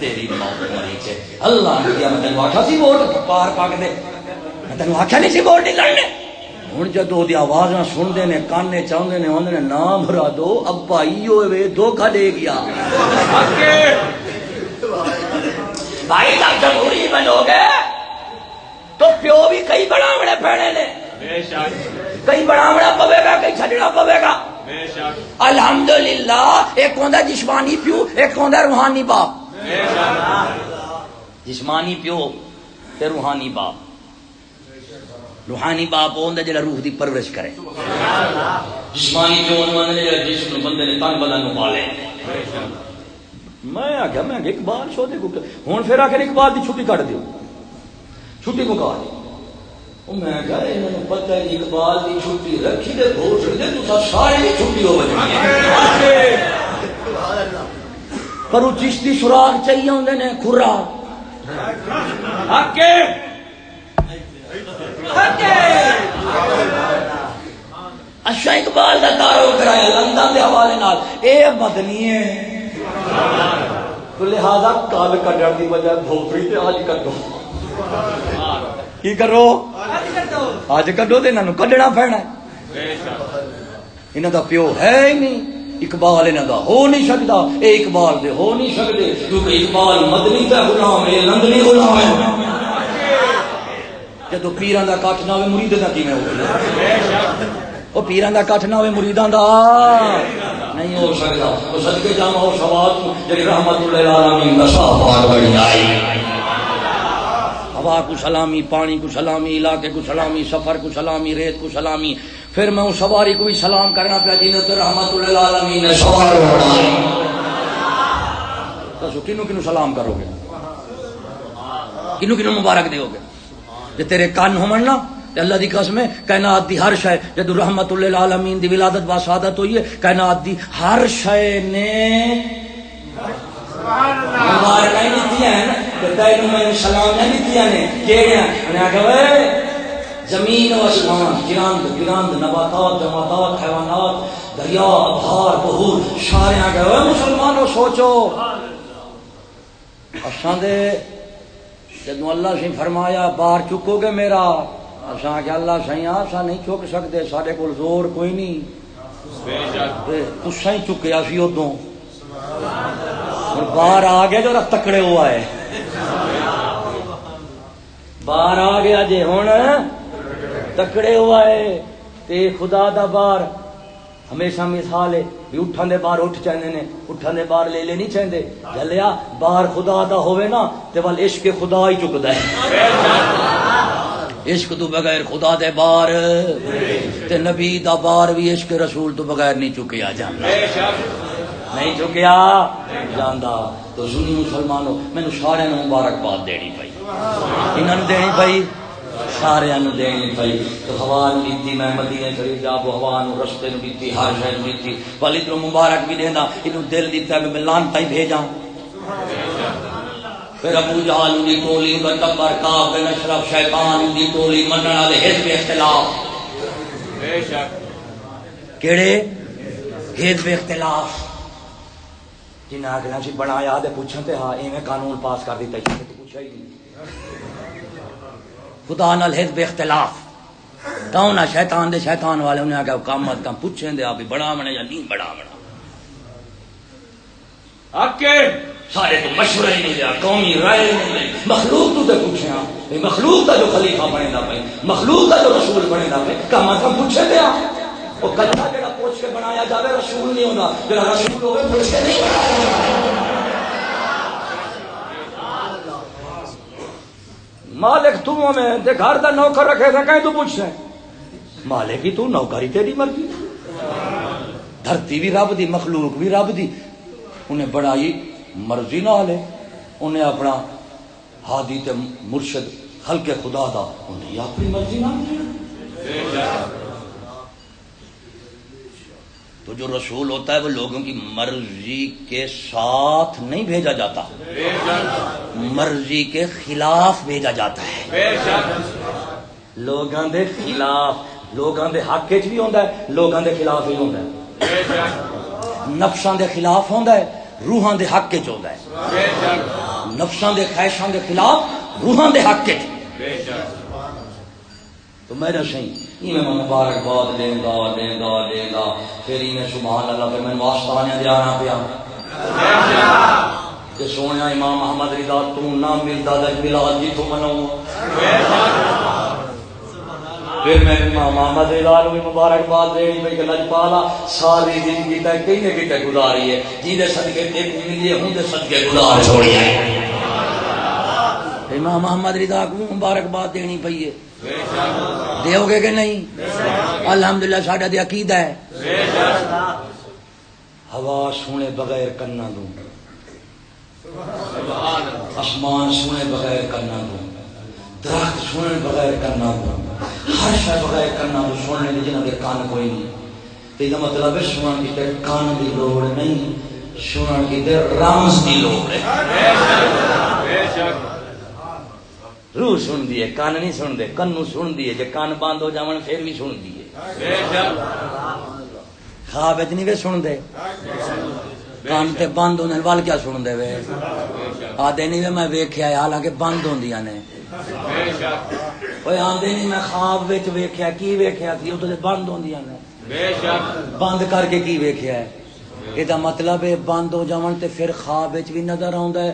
تیری موت مری چے اللہ نے کیا میں تینوں آکھا سی ووٹ پار پاک دے میں تینوں آکھا نہیں سی ووٹ نہیں لڑنے ہوں جدو دی آواز سنتے نے کانے چاہتے نے آدھے نام بھرا دو ابا ایو وے دھوکھا دے گیا۔ بھائی تب جمہوری بنو گے تو پیو بھی کئی بڑاوڑے نے۔ کئی بڑاوڑا پوے گا کئی چھڈنا پوے گا۔ الحمدللہ ایک ہوندا جسمانی پیو ایک ہوندا روحانی باپ۔ جسمانی پیو تے روحانی باپ۔ روحانی باپ ہوندا جڑا روح دی پرورش کرے۔ جسمانی پیو ہوندا جڑا جسم بندے نے تن بدن نو پالے۔ میں آخیا میں اقبال شو دے ہوں پھر آخر اقبال کی چھٹی کٹ دیو۔ چھٹی مکا دی۔ میں کہا انہوں نے پتہ ہے اقبال کی چھٹی رکھی دے گھوٹ دے، تو سارے کی چھٹی ہو بجنی پر وہ چشتی سراغ چاہیے ہوندے نے، کھرا۔ آکے اچھا اقبال کا دارو کرایا لندن کے حوالے نال۔ اے مدنی ہے لہذا کال کڈن کی وجہ تے کڈو۔ کی کرو؟ اج کڈو۔ تے انہاں کڈنا پینا انہاں دا پیو ہے ہی نہیں۔ اقبال انہاں دا ہو نہیں سکتا اے اقبال دے ہو نہیں سکتے کیونکہ اقبال مدنی دا غلام ہے لندنی غلام ہے۔ جدو پیران دا کٹ نہ ہوئے مرید دا کیویں ہو وہ پیران دا کٹ نہ ہوئے مریداں دا نہیں ہو سکتا وہ صدقے جانا ہو سوال جی رحمت اللہ العالمین دا صاحب بڑی آئی ہوا کو سلامی پانی کو سلامی علاقے کو سلامی سفر کو سلامی ریت کو سلامی پھر میں اس سواری کو بھی سلام کرنا پیا جنہوں تو رحمت اللہ العالمین نے سوار بڑھائی دسو کنو کنو سلام کرو گے کنو کنو مبارک دیو گے جی تیرے کان ہومن نا تے اللہ دی قسم ہے کائنات دی ہر شے جدو رحمت اللہ العالمین دی ولادت با سعادت ہوئی ہے کائنات دی ہر شے نے مبارک نہیں دیا ہے تے تینو میں سلام نہیں نے زمین و آسمان گراند گراند نباتات جماعتات حیوانات دریا بہار بہور سارے آ گئے مسلمانوں سوچو۔ اساں دے جدو اللہ سی فرمایا باہر چکو گے میرا اساں کہ اللہ سی اساں نہیں چک سکتے سارے کول زور کوئی نہیں۔ تسا ہی چکیا سی ادو باہر آ گیا جو تکڑے ہوا ہے باہر آ گیا جی ہوں تکڑے ہوا ہے تے خدا دا بار ہمیشہ مثال ہے۔ بھی اٹھن دے بار اٹھ چاہتے نے اٹھن دے بار لے لے نہیں چاہتے جلیا بار خدا دا ہوئے نا، تے وال عشق خدا ہی چکتا ہے۔ عشق تو بغیر خدا دے بار تے نبی دا بار بھی عشق رسول تو بغیر نہیں چکیا جانا نہیں چکیا؟ جانا تو سنی مسلمانوں میں نے سارے مبارکباد دینی پئی۔ انہوں نے دینی پئی؟ سارے دینی پی تو ہوا نو دیتی، میں مدینے شریف جا وہ ہوا رستے دیتی، ہر شہر دیتی۔ والی تو مبارک بھی دینا یہ دل دیتا کہ میں لانتا ہی بھیجا پھر ابو جہال دی ٹولی کا ٹبر کا بن اشرف، شیطان دی ٹولی منن والے حزب اختلاف۔ بے شک کیڑے؟ حزب اختلاف۔ جنہیں آگے سی جی بنایا پوچھن تے ہاں ایویں قانون پاس کر دیتا پوچھا ہی نہیں۔ خدا نال حزب اختلاف۔ کون شیطان دے شیطان والے انہیں آگے کام مت کام پوچھیں دے آپ بڑا بنے یا نہیں بڑا بنا آکے، سارے تو مشورہ ہی نہیں دیا، قومی رائے نہیں مخلوق تو تے پوچھیں آپ مخلوق کا جو خلیفہ بنے دا پہ مخلوق کا جو رسول بنے دا پہ کام مت کام پوچھیں دے آپ۔ وہ کلمہ جڑا پوچھ کے بنایا جاوے، رسول نہیں ہونا جڑا رسول ہوئے پوچھ کے نہیں بنایا مالک تو میں تے گھر دا نوکر رکھے تھا کہیں تو پوچھ رہے مالک ہی تو، نوکری تیری مرضی دھرتی بھی رب دی، مخلوق بھی رب دی۔ انہیں بڑائی مرضی نہ لے انہیں اپنا ہادی تے مرشد خلق خدا دا، انہیں اپنی مرضی نہ لے تو جو رسول ہوتا ہے وہ لوگوں کی مرضی کے ساتھ نہیں بھیجا جاتا۔ مرضی کے خلاف بھیجا جاتا ہے۔ لوگوں دے خلاف لوگوں دے حق چ بھی ہوتا ہے لوگوں دے خلاف بھی ہوتا ہے۔ نفساں دے خلاف ہوتا ہے، روحاں دے حق چ ہوتا ہے۔ نفساں دے خواہشاں دے خلاف، روحاں دے حق چ تو میرا صحیح میں مبارکباد گا دیں گا پھر میں سبحان اللہ میں واسطہ پیا۔ سونے امام محمد رضا تو نہ جی تو پھر میں امام محمد رضا نو مبارکباد دینی میں کہ لجپالا ساری زندگی کہیں نہ کہیں گزاری ہے۔ جی دے صدقے تے ملی ہوں دے صدقے گزار چھوڑی ہے۔ امام محمد رضا کو مبارکباد دینی پئی ہے۔ دیو گے کہ نہیں؟ الحمدللہ ساڈا دی عقیدہ ہے۔ ہوا سونے بغیر کرنا دوں۔ آسمان سونے بغیر کرنا دوں۔ درخت سونے بغیر کرنا دوں۔ ہر شے بغیر کرنا دوں۔ سننے دی جنہاں دے کان کوئی نہیں۔ تے دا مطلب ہے سنن کی تے کان دی لوڑ نہیں سنن کی تے رامز دی لوڑ ہے۔ بے شک بے شک روح سن دیے کان نہیں سن دے، کنو سن دیے جے کان بند ہو جاون، پھر بھی سن دیے خواب نہیں وے سن دے۔ کان تے بند ہونے وال کیا سن دے وے؟ آدھے نہیں وے، میں ویکھیا حالانکہ بند ہوندیاں نے۔ اوے آندے نہیں، میں خواب وچ ویکھیا کی ویکھیا سی او تے بند ہوندیاں نے۔ بند کر کے کی ویکھیا ہے؟ یہ مطلب ہے بند ہو جاون تے پھر خواب وچ بھی نظر آوندا ہے۔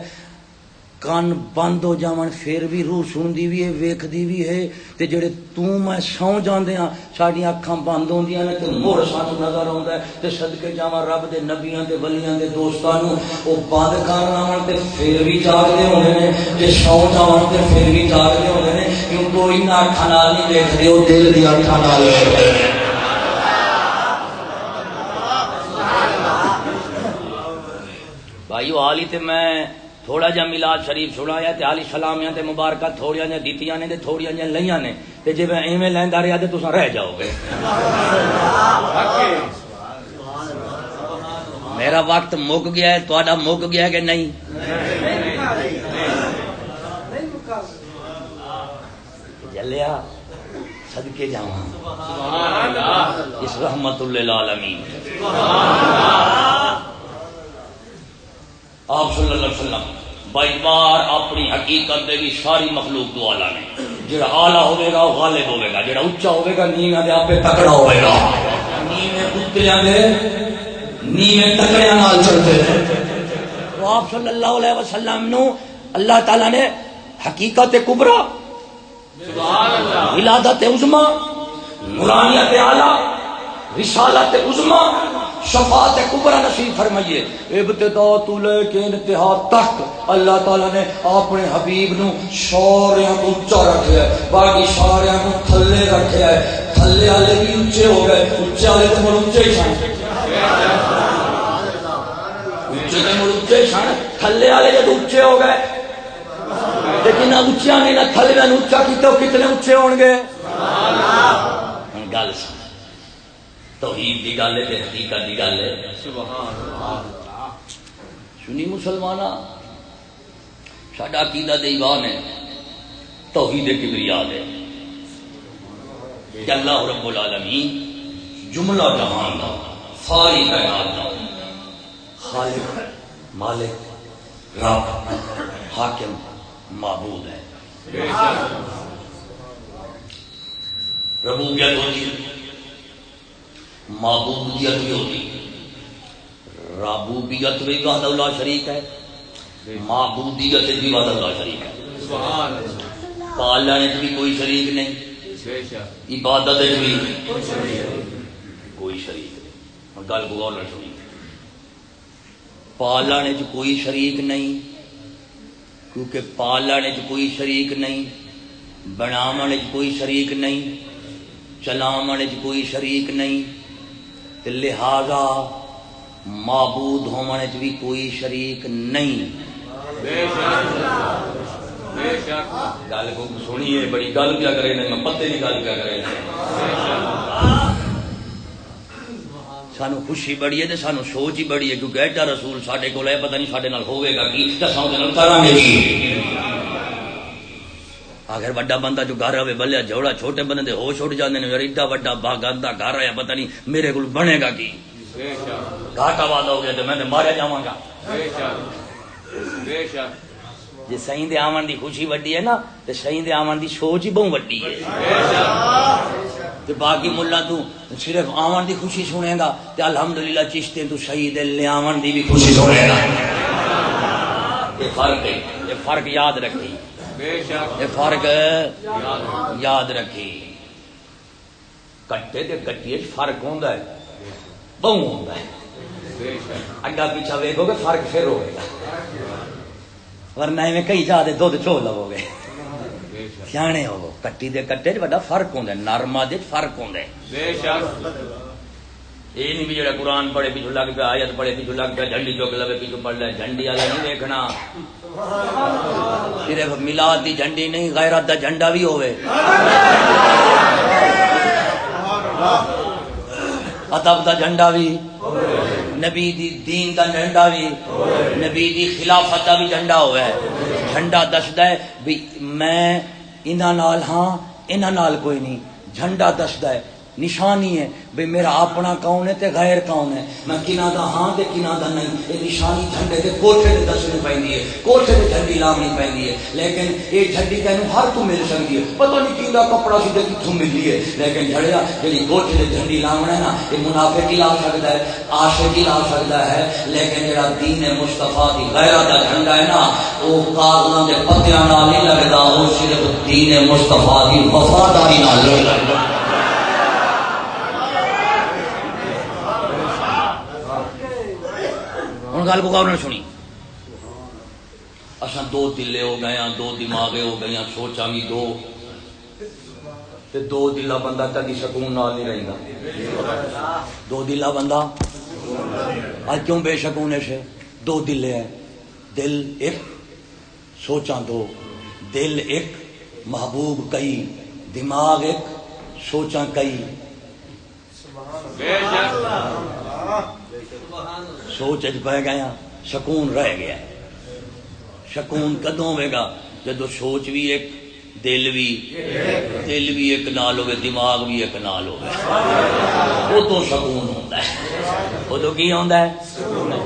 کان بند ہو جاون پھر بھی روح سندی بھی ہے ویکھدی بھی ہے تے جڑے تو میں سو جاندے ہاں ساڈی اکھاں بند ہوندیاں نے تے مڑ سانو نظر آوندا ہے تے صدقے جاواں رب دے نبیاں تے ولیاں دے دوستاں نو او بند کرنا ون تے پھر بھی جاگدے ہوندے نے تے سو جاون تے پھر بھی جاگدے ہوندے نے کیوں کوئی نہ اکھاں نال نہیں ویکھدے او دل دی اکھاں نال ویکھدے نے بھائیو حال ہی تے میں تھوڑا جا میلاد شریف سنایا تے علی سلامیاں تے مبارکات تھوڑیاں جا دیتیاں نے تے تھوڑیاں جا لیاں نے تے جے میں ایویں لیندا رہیا تے تساں رہ جاؤ گے میرا وقت مک گیا ہے تہاڈا مک گیا ہے کہ نہیں؟ جلیا، صدقے جاواں۔ سبحان اللہ اس رحمت للعالمین سبحان اللہ آپ صلی اللہ علیہ وسلم بار اپنی حقیقت دے بھی ساری مخلوق دو آلہ نے۔ جڑا آلہ ہوئے گا وہ غالب ہوئے گا جڑا اچھا ہوئے گا نیمہ دے آپ پہ تکڑا ہوئے گا۔ نیمہ کتلیاں دے نیمہ تکڑیاں نال چلتے تو آپ صلی اللہ علیہ وسلم نو اللہ تعالیٰ نے حقیقت کبرا ولادت عظما نورانیت اعلی رسالت عظما شفاعت کبرا نصیب فرمائیے۔ ابتدا تو لے کے انتہا تک اللہ تعالی نے اپنے حبیب نو سارے کو اونچا رکھیا ہے، باقی سارے کو تھلے رکھیا ہے۔ تھلے والے بھی اونچے ہو گئے، اونچے والے تو مڑ اونچے سن۔ اونچے تے مڑ اونچے سن۔ تھلے والے جب اونچے ہو گئے لیکن جنہیں اچیا نے نہ تھلے اچا کیتے کتنے اچے ہون گے؟ گل سن۔ توحید دی گل ہے حقیقت دی گل ہے۔ سنی مسلمان سڈا عقیدہ دے ایمان ہے، توحید کبریاد ہے۔ کہ اللہ رب العالمین جملہ جہان دا، ساری کائنات دا، خالق، مالک، رب، حاکم، معبود ہے۔ ربوبیت ہوتی معبودیت بھی ہوتی ہے۔ ربوبیت بھی وحدہ اللہ شریک ہے۔ معبودیت بھی وحدہ اللہ شریک ہے۔ پالنے بھی کوئی شریک نہیں۔ عبادت بھی کوئی شریک نہیں۔ گل کو غور سنی۔ پالنے چ کوئی شریک نہیں۔ کیونکہ پالنے چ کوئی شریک نہیں۔ بناو کوئی شریک نہیں۔ چلاو کوئی شریک نہیں۔ لہذا معبود ہونے چ بھی کوئی شریک نہیں۔ گل کو سنیے بڑی گل کیا کرے میں پتے کی گل کیا کرے سانو خوشی بڑی ہے سانو سوچ ہی بڑی ہے، کیونکہ ایڈا رسول سارے کو پتا نہیں سارے ہوئے گا کی اگر بڑا بندہ جو گھر آئے بلیا جوڑا چھوٹے بندے دے ہوش اٹھ جاندے نے ایڈا بڑا باغاندا گھر آیا پتہ نہیں میرے کو بنے گا کی۔ گھاٹا وعدہ ہو گیا تو میں ماریا جاواں گا۔ جی سہی دے آمن دی خوشی وڈی ہے نا تو سہی دے آمن دی سوچ ہی بہت وڈی ہے۔ تے باقی ملا تو صرف آمن دی خوشی سنے گا تے الحمدللہ چشتے تو شہید لے آمن دی بھی خوشی سنے گا۔ یہ فرق ہے یہ فرق یاد رکھی یہ فرق یاد رکھی کٹے تے کٹیے فرق ہوندا ہے۔ بہو ہوندا ہے۔ اگا پیچھا ویکھو گے فرق پھر ہوئے گا۔ ورنہ میں کئی جا دے دودھ چو لو گے سیانے ہو کٹی دے کٹے چ بڑا فرق ہوندا ہے۔ نرما دے فرق ہوندا ہے۔ یہ نہیں بھی جڑا قرآن پڑھے پیچھو لگ پیا، آیت پڑھے پیچھو لگ پیا، جھنڈی چوک لگے پیچھو پڑھ لے، جھنڈی والا نہیں دیکھنا صرف ملاد دی جھنڈی نہیں، غیرت دا جھنڈا بھی ہوئے ادب دا جھنڈا بھی، نبی دی دین دا جھنڈا بھی، نبی دی خلافت دا بھی جھنڈا ہوا ہے جھنڈا دسدا ہے بھی میں انہاں نال ہاں انہاں نال کوئی نہیں۔ جھنڈا دسدا ہے نشانی ہے. بھئی میرا اپنا کون ہے تے غیر کون ہے؟ میں کنا دا ہاں تے کنا دا نہیں. یہ نشانی جھنڈے تے کوٹھے تے دسنی پیندی ہے. کوٹھے تے جھنڈی لامنی پیندی ہے. لیکن یہ جھنڈی تینوں ہر تو مل سکتی ہے. پتہ نہیں کیندا کپڑا سی تے کتھوں ملدی ہے. لیکن جھڑیا جڑی کوٹھے تے جھنڈی لامنا ہے نا، یہ منافق ہی لا سکتا ہے عاشق ہی لا سکتا ہے. لیکن جڑا دین مصطفی دی غیرت دا جھنڈا ہے نا، او کاغذاں دے پتیاں نال نہیں لگدا، او صرف دین مصطفی دی وفاداری نال لگدا گل کو غور سنی۔ اصا دو دلے ہو گئے ہیں دو دماغے ہو گئے ہیں سوچا بھی دو۔ تے دو دلا بندہ کدی سکون نال نہیں رہتا دو دلا بندہ؟ آج کیوں بے شکون ہے دو دلے ہیں۔ دل ایک سوچا دو۔ دل ایک، محبوب کئی۔ دماغ ایک سوچا کئی۔ سوچ پہ گیا، سکون رہ گیا۔ سکون کدوں ہوئے گا؟ جدو سوچ بھی ایک دل بھی دل بھی ایک نال ہوگی دماغ بھی ایک نال ہوگی ادو سکون ہوتا ہے۔ ادو کی ہوتا ہے؟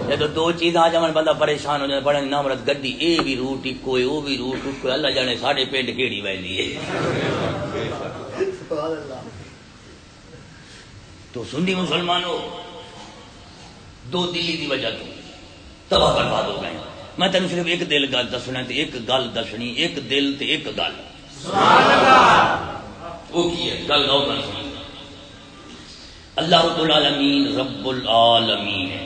جدو دو چیز آ جان بندہ پریشان ہو جائے بڑا نامرت گڈی، اے بھی روٹ ایکو وہ بھی روٹ ایکو اللہ جانے ساڈے پنڈ کیڑی ویلی ہے۔ تو سنی مسلمانوں دو دلی دی وجہ تو۔ تباہ برباد ہو گئے۔ میں تین صرف ایک دل گل دسنا تے ایک گل دسنی، ایک دل تے ایک گل۔ وہ کی ہے؟ گل غور نہ سنی اللہ رب العالمین رب العالمین ہے۔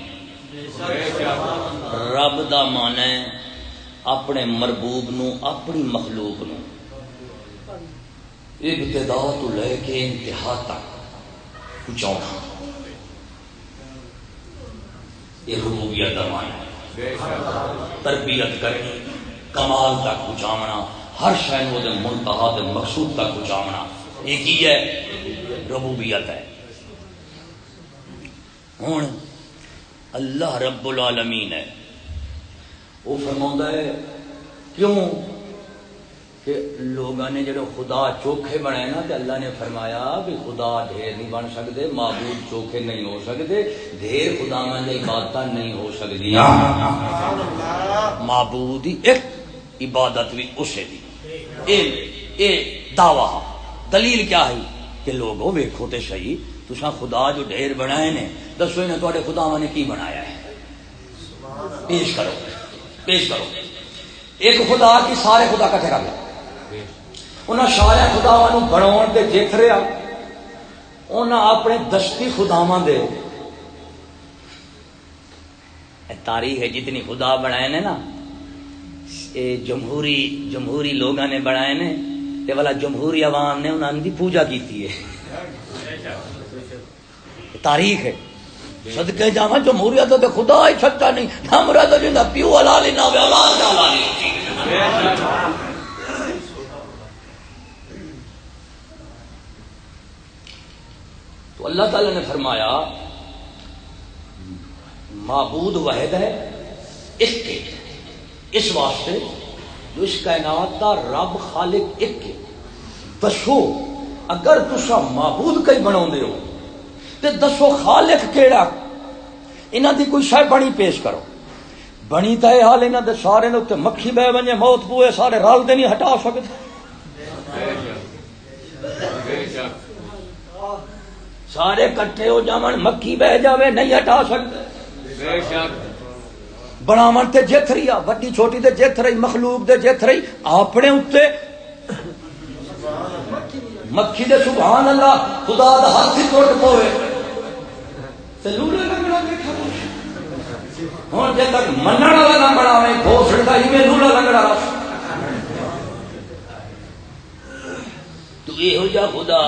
رب دا مان ہے اپنے مربوب نو، اپنی مخلوق نو۔ ابتدا تو لے کے انتہا تک پہنچاؤنا۔ یہ ربوبیت کا مان ہے۔ تربیت کرنی کمال تک پہنچاونا ہر شہر وہ منتہا مقصود تک پہنچاونا۔ یہ کی ہے ربوبیت ہے۔ ہوں اللہ رب العالمین ہے۔ وہ فرما ہے کیوں؟ کہ لوگوں نے جڑے خدا چوکھے بنائے نا تو اللہ نے فرمایا کہ خدا ڈھیر نہیں بن سکتے معبود چوکھے نہیں ہو سکتے ڈھیر خدا میں عبادت نہیں ہو سکتی معبود ایک عبادت بھی اسے دی۔ اے اے دعوی، دلیل کیا ہے؟ کہ لوگوں ویکھو تے صحیح تسا خدا جو ڈھیر بنائے نے، دسو انہیں تے خدا نے کی بنایا ہے۔ پیش کرو پیش کرو۔ ایک خدا کی سارے خدا کٹھے کر لیا انہیں سارے خدا بنا کے جیت رہا ہاں۔ انہیں اپنے دستی خداوا دے۔ تاریخ ہے جتنی خدا بنائے نے نا جمہوری جمہوری لوگوں نے بنائے نے، تے والا جمہوری عوام نے انہوں کی پوجا کی تاریخ ہے۔ صدقے جاوا جمہوریت تو خدا ہی چھٹا نہیں۔ نہ مراد جی پیو حلال نہ اولاد حلال۔ تو اللہ تعالی نے فرمایا، معبود واحد ہے، ایک کے۔ اس واسطے جو اس کائنات کا رب خالق ایک کے۔ دسو، اگر تسا معبود کئی بنا ہو تو دسو خالق کیڑا؟ انہوں دی کوئی شہ بنی پیش کرو۔ بنی تو یہ حال انہوں دے سارے اتنے مکھی بہ بنے موت پوئے سارے رل دے نہیں ہٹا سکتے سارے کٹھے ہو جاون مکھی بہ جاوے نہیں ہٹا سکتے بناون تے جت رہی آ وڈی چھوٹی تے جت رہی مخلوق دے جت رہی اپنے اوتے مکھی دے سبحان اللہ خدا دا ہاتھ ہی ٹوٹ پوے۔ تے لولے لگنا دیکھا ہوں جے تک منن والا نہ بناوے گھوسڑ دا ہی میں لولا لگڑا تو یہ ہو جا خدا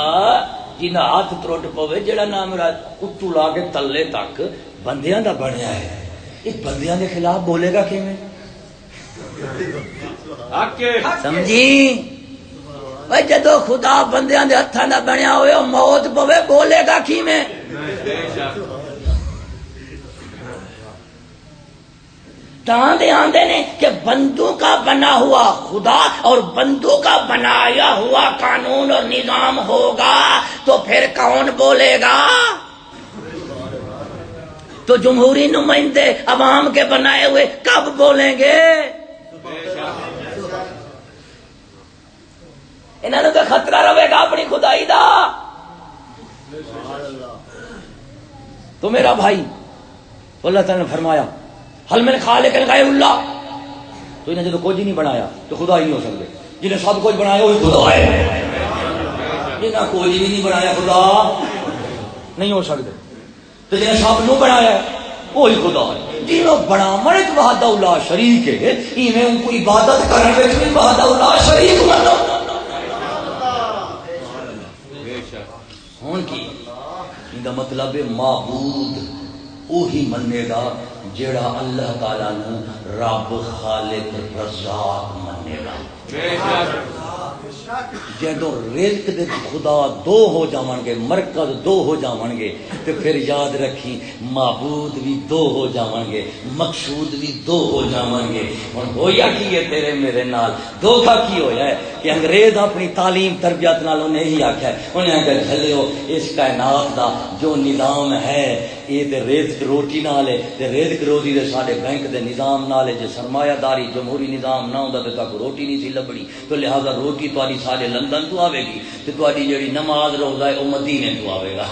جنہ ہاتھ ترٹ پوے جڑا نام میرا اتو لا کے تلے تک بندیاں دا بنیا ہے اس بندیاں دے خلاف بولے گا کہ سمجھی جدو خدا بندیاں دے ہاتھاں دا بنیا ہوئے موت پوے بولے گا کی میں دے آندے نے کہ بندوں کا بنا ہوا خدا اور بندوں کا بنایا ہوا قانون اور نظام ہوگا تو پھر کون بولے گا؟ تو جمہوری نمائندے عوام کے بنائے ہوئے کب بولیں گے؟ انہوں نے تو خطرہ رہے گا اپنی خدائی دا۔ تو میرا بھائی، اللہ تعالی نے فرمایا حل میں کھا لے کر غیر اللہ۔ تو انہیں جب کچھ نہیں بنایا، تو خدا ہی نہیں ہو سکتے۔ جنہیں سب کچھ بنایا، وہی خدا ہے۔ جنہیں کوئی بھی نہیں بنایا، خدا نہیں ہو سکتے۔ تو جنہیں سب نو بنایا، وہی خدا ہے۔ جنہوں بنا من ایک بہاد اللہ شریک ہے۔ ایویں ان کو عبادت کرنے میں بہاد اللہ شریک بنو ہوں کی؟ مطلب ہے معبود۔ وہی منے گا جڑا اللہ تعالی نو رب خالق رزاق منے گا۔ جدو رزق دے خدا دو ہو جاون گے، مرکز دو ہو جاون گے، تے پھر یاد رکھی معبود بھی دو ہو جاون گے، مقصود بھی دو ہو جاون گے۔ ہن ہویا کی ہے تیرے میرے نال؟ دھوکا کی ہویا ہے؟ کہ انگریز اپنی تعلیم تربیت نال انہیں ہی آکھیا ہے انہیں اگر جھلیو اس کائنات دا جو نظام ہے یہ تے رزق روٹی نال ہے تے رزق روزی دے ساڈے بینک دے نظام نال ہے، جے سرمایہ داری جمہوری نظام نہ ہوندا تے تک روٹی نہیں سی لبنی تو لہذا روٹی تاری سارے لندن تو آئے گی تو تاری جیڑی نماز روزہ ہے وہ مدینے تو آئے گا۔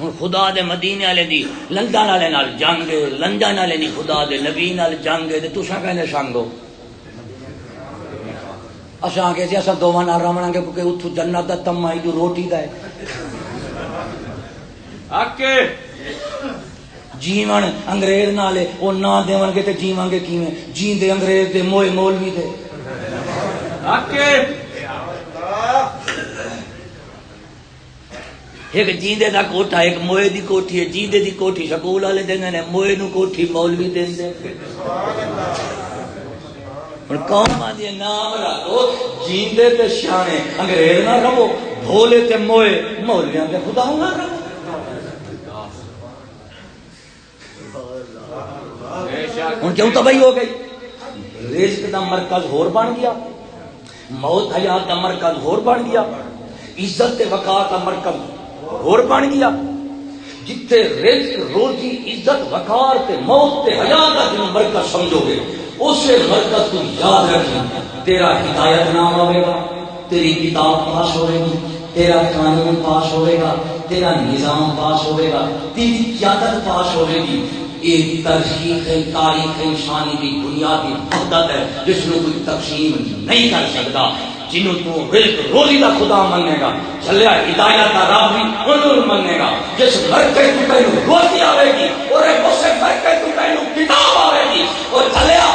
ہوں خدا دے مدینے والے دی، لندن والے نال جنگ، لندن والے نہیں خدا دے، نبی نال جنگ، تے تساں کہندے سانگو اساں کہ سی اساں دوواں نال رہنا گے کیونکہ اتھوں جنت دا تمائی جو روٹی دا ہے۔ آکے۔ جیون انگریز نالے وہ نہ دون گے تو جیواں گے کیویں؟ جیندے انگریز دے موئے مولوی دے۔ ایک جیندے دا کوٹھا ایک موئے دی کوٹھی ہے۔ جیندے دی کوٹھی سکول والے دیں نے موئے نو کوٹھی مولوی دیں دے اور قوم آدھی نام رکھو جیندے تے شانے انگریز نہ رہو بھولے تے موئے تے خدا نہ رہو ہوں کیوں تباہی ہو گئی رزق دا مرکز ہور بن گیا موت حیات دا مرکز ہور بن گیا عزت تے وقار دا مرکز اور بن گیا جتھے رزق روزی عزت وقار تے موت تے حیات کا مرکز سمجھو گے اسے مرکز تو یاد رکھیں تیرا ہدایت نام آئے گا، تیری کتاب پاس ہوئے گی، تیرا قانون پاس ہوئے گا، تیرا نظام پاس ہوئے گا، تیری قیادت پاس ہوئے گی۔ ایک ترجیح تاریخ، انسانی کی بنیادی وحدت ہے، جس میں کوئی تقسیم نہیں کر سکتا جنوں تو رزق روزی کا خدا مننے گا چلیا ہدایت کا رب بھی انہوں مننے گا۔ جس مرکز تو پہلو روزی آئے گی، اور ایک اسے مرکز تو پہلو کتاب آئے گی، اور چلیا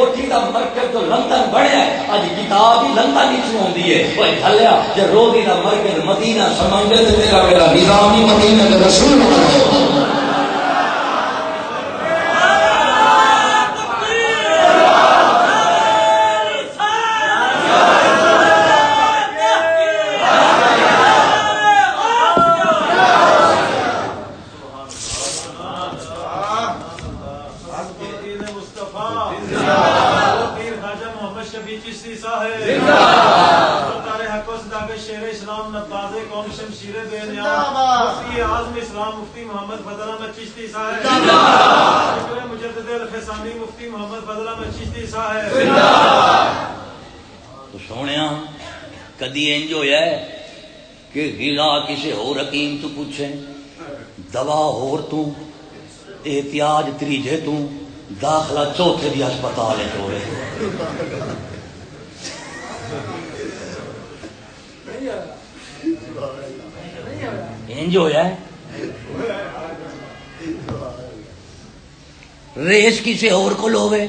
کوٹھی روٹی کا مرکز تو لندن بڑھیا ہے آج کتاب ہی لندن وچ ہوندی ہے؟ اوے تھلیا، جے روزی دا مرکز مدینہ سمجھے تو تیرا میرا نظام ہی مدینہ دے رسول اللہ تو سونے، کدی انج ہوا کہ غذا کسی ہو حکیم تو پوچھے، دوا ہور تو، احتیاج تریجے تو، داخلہ چوتھے دی ہسپتال ہوئے انج ہوا ریس کسی اور کو لوے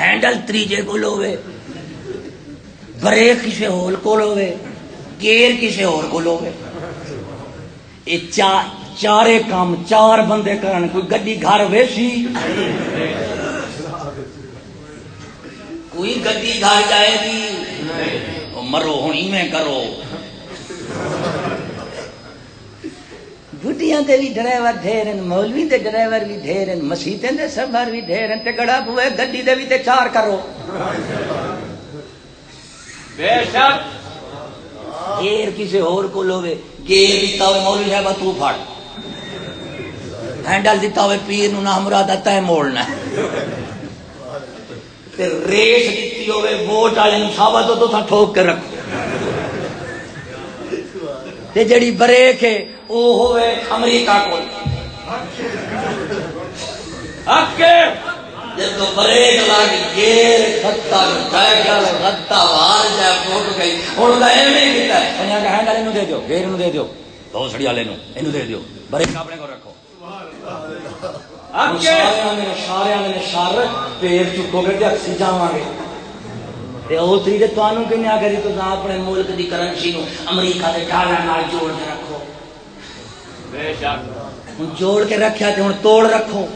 ہینڈل تریجے کو لوے بریک کسی اور کو لوے گیر کسی اور کو لوے یہ چار چارے کام، چار بندے کرن، کوئی گڈی گھر ویسی؟ کوئی گڈی گھر جائے گی؟ مرو ہوں میں کرو۔ بڑھیاں دے بھی ڈرائیور ڈھیر ہیں مولوی دے ڈرائیور بھی ڈھیر ہیں مسیطیں دے سفر بھی ڈھیر ہیں تے گڑا پوے گڈی دے بھی تے چار کرو۔ بے شک۔ گیر کسی اور کو لوے گیر دیتا ہوئے مولوی صاحب تو پھڑ۔ ہینڈل دیتا ہوئے پیر نو نہ مراد تے موڑنا تے ریس دیتی ہوئے ووٹ والے نو ثابت تو تھا ٹھوک کے رکھو۔ تے جڑی بریک ہے وہ ہوئے امریکہ کو حق جب تو بریک لگ گیر خطا سائیکل خطا وار جا ٹوٹ گئی۔ ہن دا ایویں کیتا ہے۔ انہاں کہ ہینڈل نو دے دیو گیر نو دے دیو۔ بھوسڑی والے نو اینو دے دیو۔ بریک اپنے کو رکھو۔ سارے نے شر پیر چکو گے اکسی جاواں گے۔ اوتری تمہوں کہ کری تو اپنے ملک کی کرنسی نو امریکہ کے ڈالر نال جوڑ کے رکھو۔ ہوں جوڑ کے رکھیا تے ہوں توڑ رکھو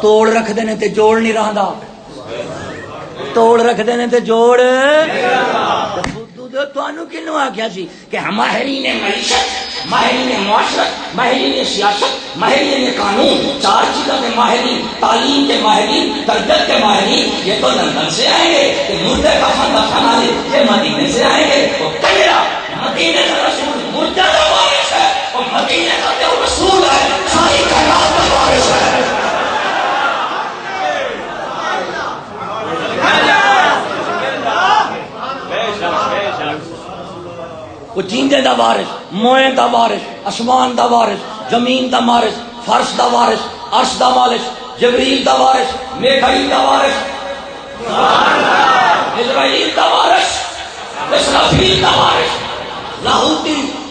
توڑ رکھ دینے تے جوڑ نہیں رہا توڑ رکھ دینے تے جوڑ کنو آخیا سی کہ ماہرین معیشت، ماہرین معاشرت، ماہرین سیاست، ماہرین قانون، چار چیزوں کے ماہرین، تعلیم کے ماہرین تربیت کے ماہرین، یہ تو لندن سے آئیں گے مردے کا یہ مدینے سے آئیں گے۔ وہ مدینے کا رسول مردہ کا وارث ہے اور مدینے کا جو رسول ہے ساری کائنات کا وارث ہے وہ جیندے دا وارث، موئے دا وارث اسمان دا وارث، زمین دا وارث فرش دا وارث، عرش دا مالک، جبریل دا وارث، میکائیل دا وارث، اسرائیل دا وارث، اسرافیل دا وارث لاہوتی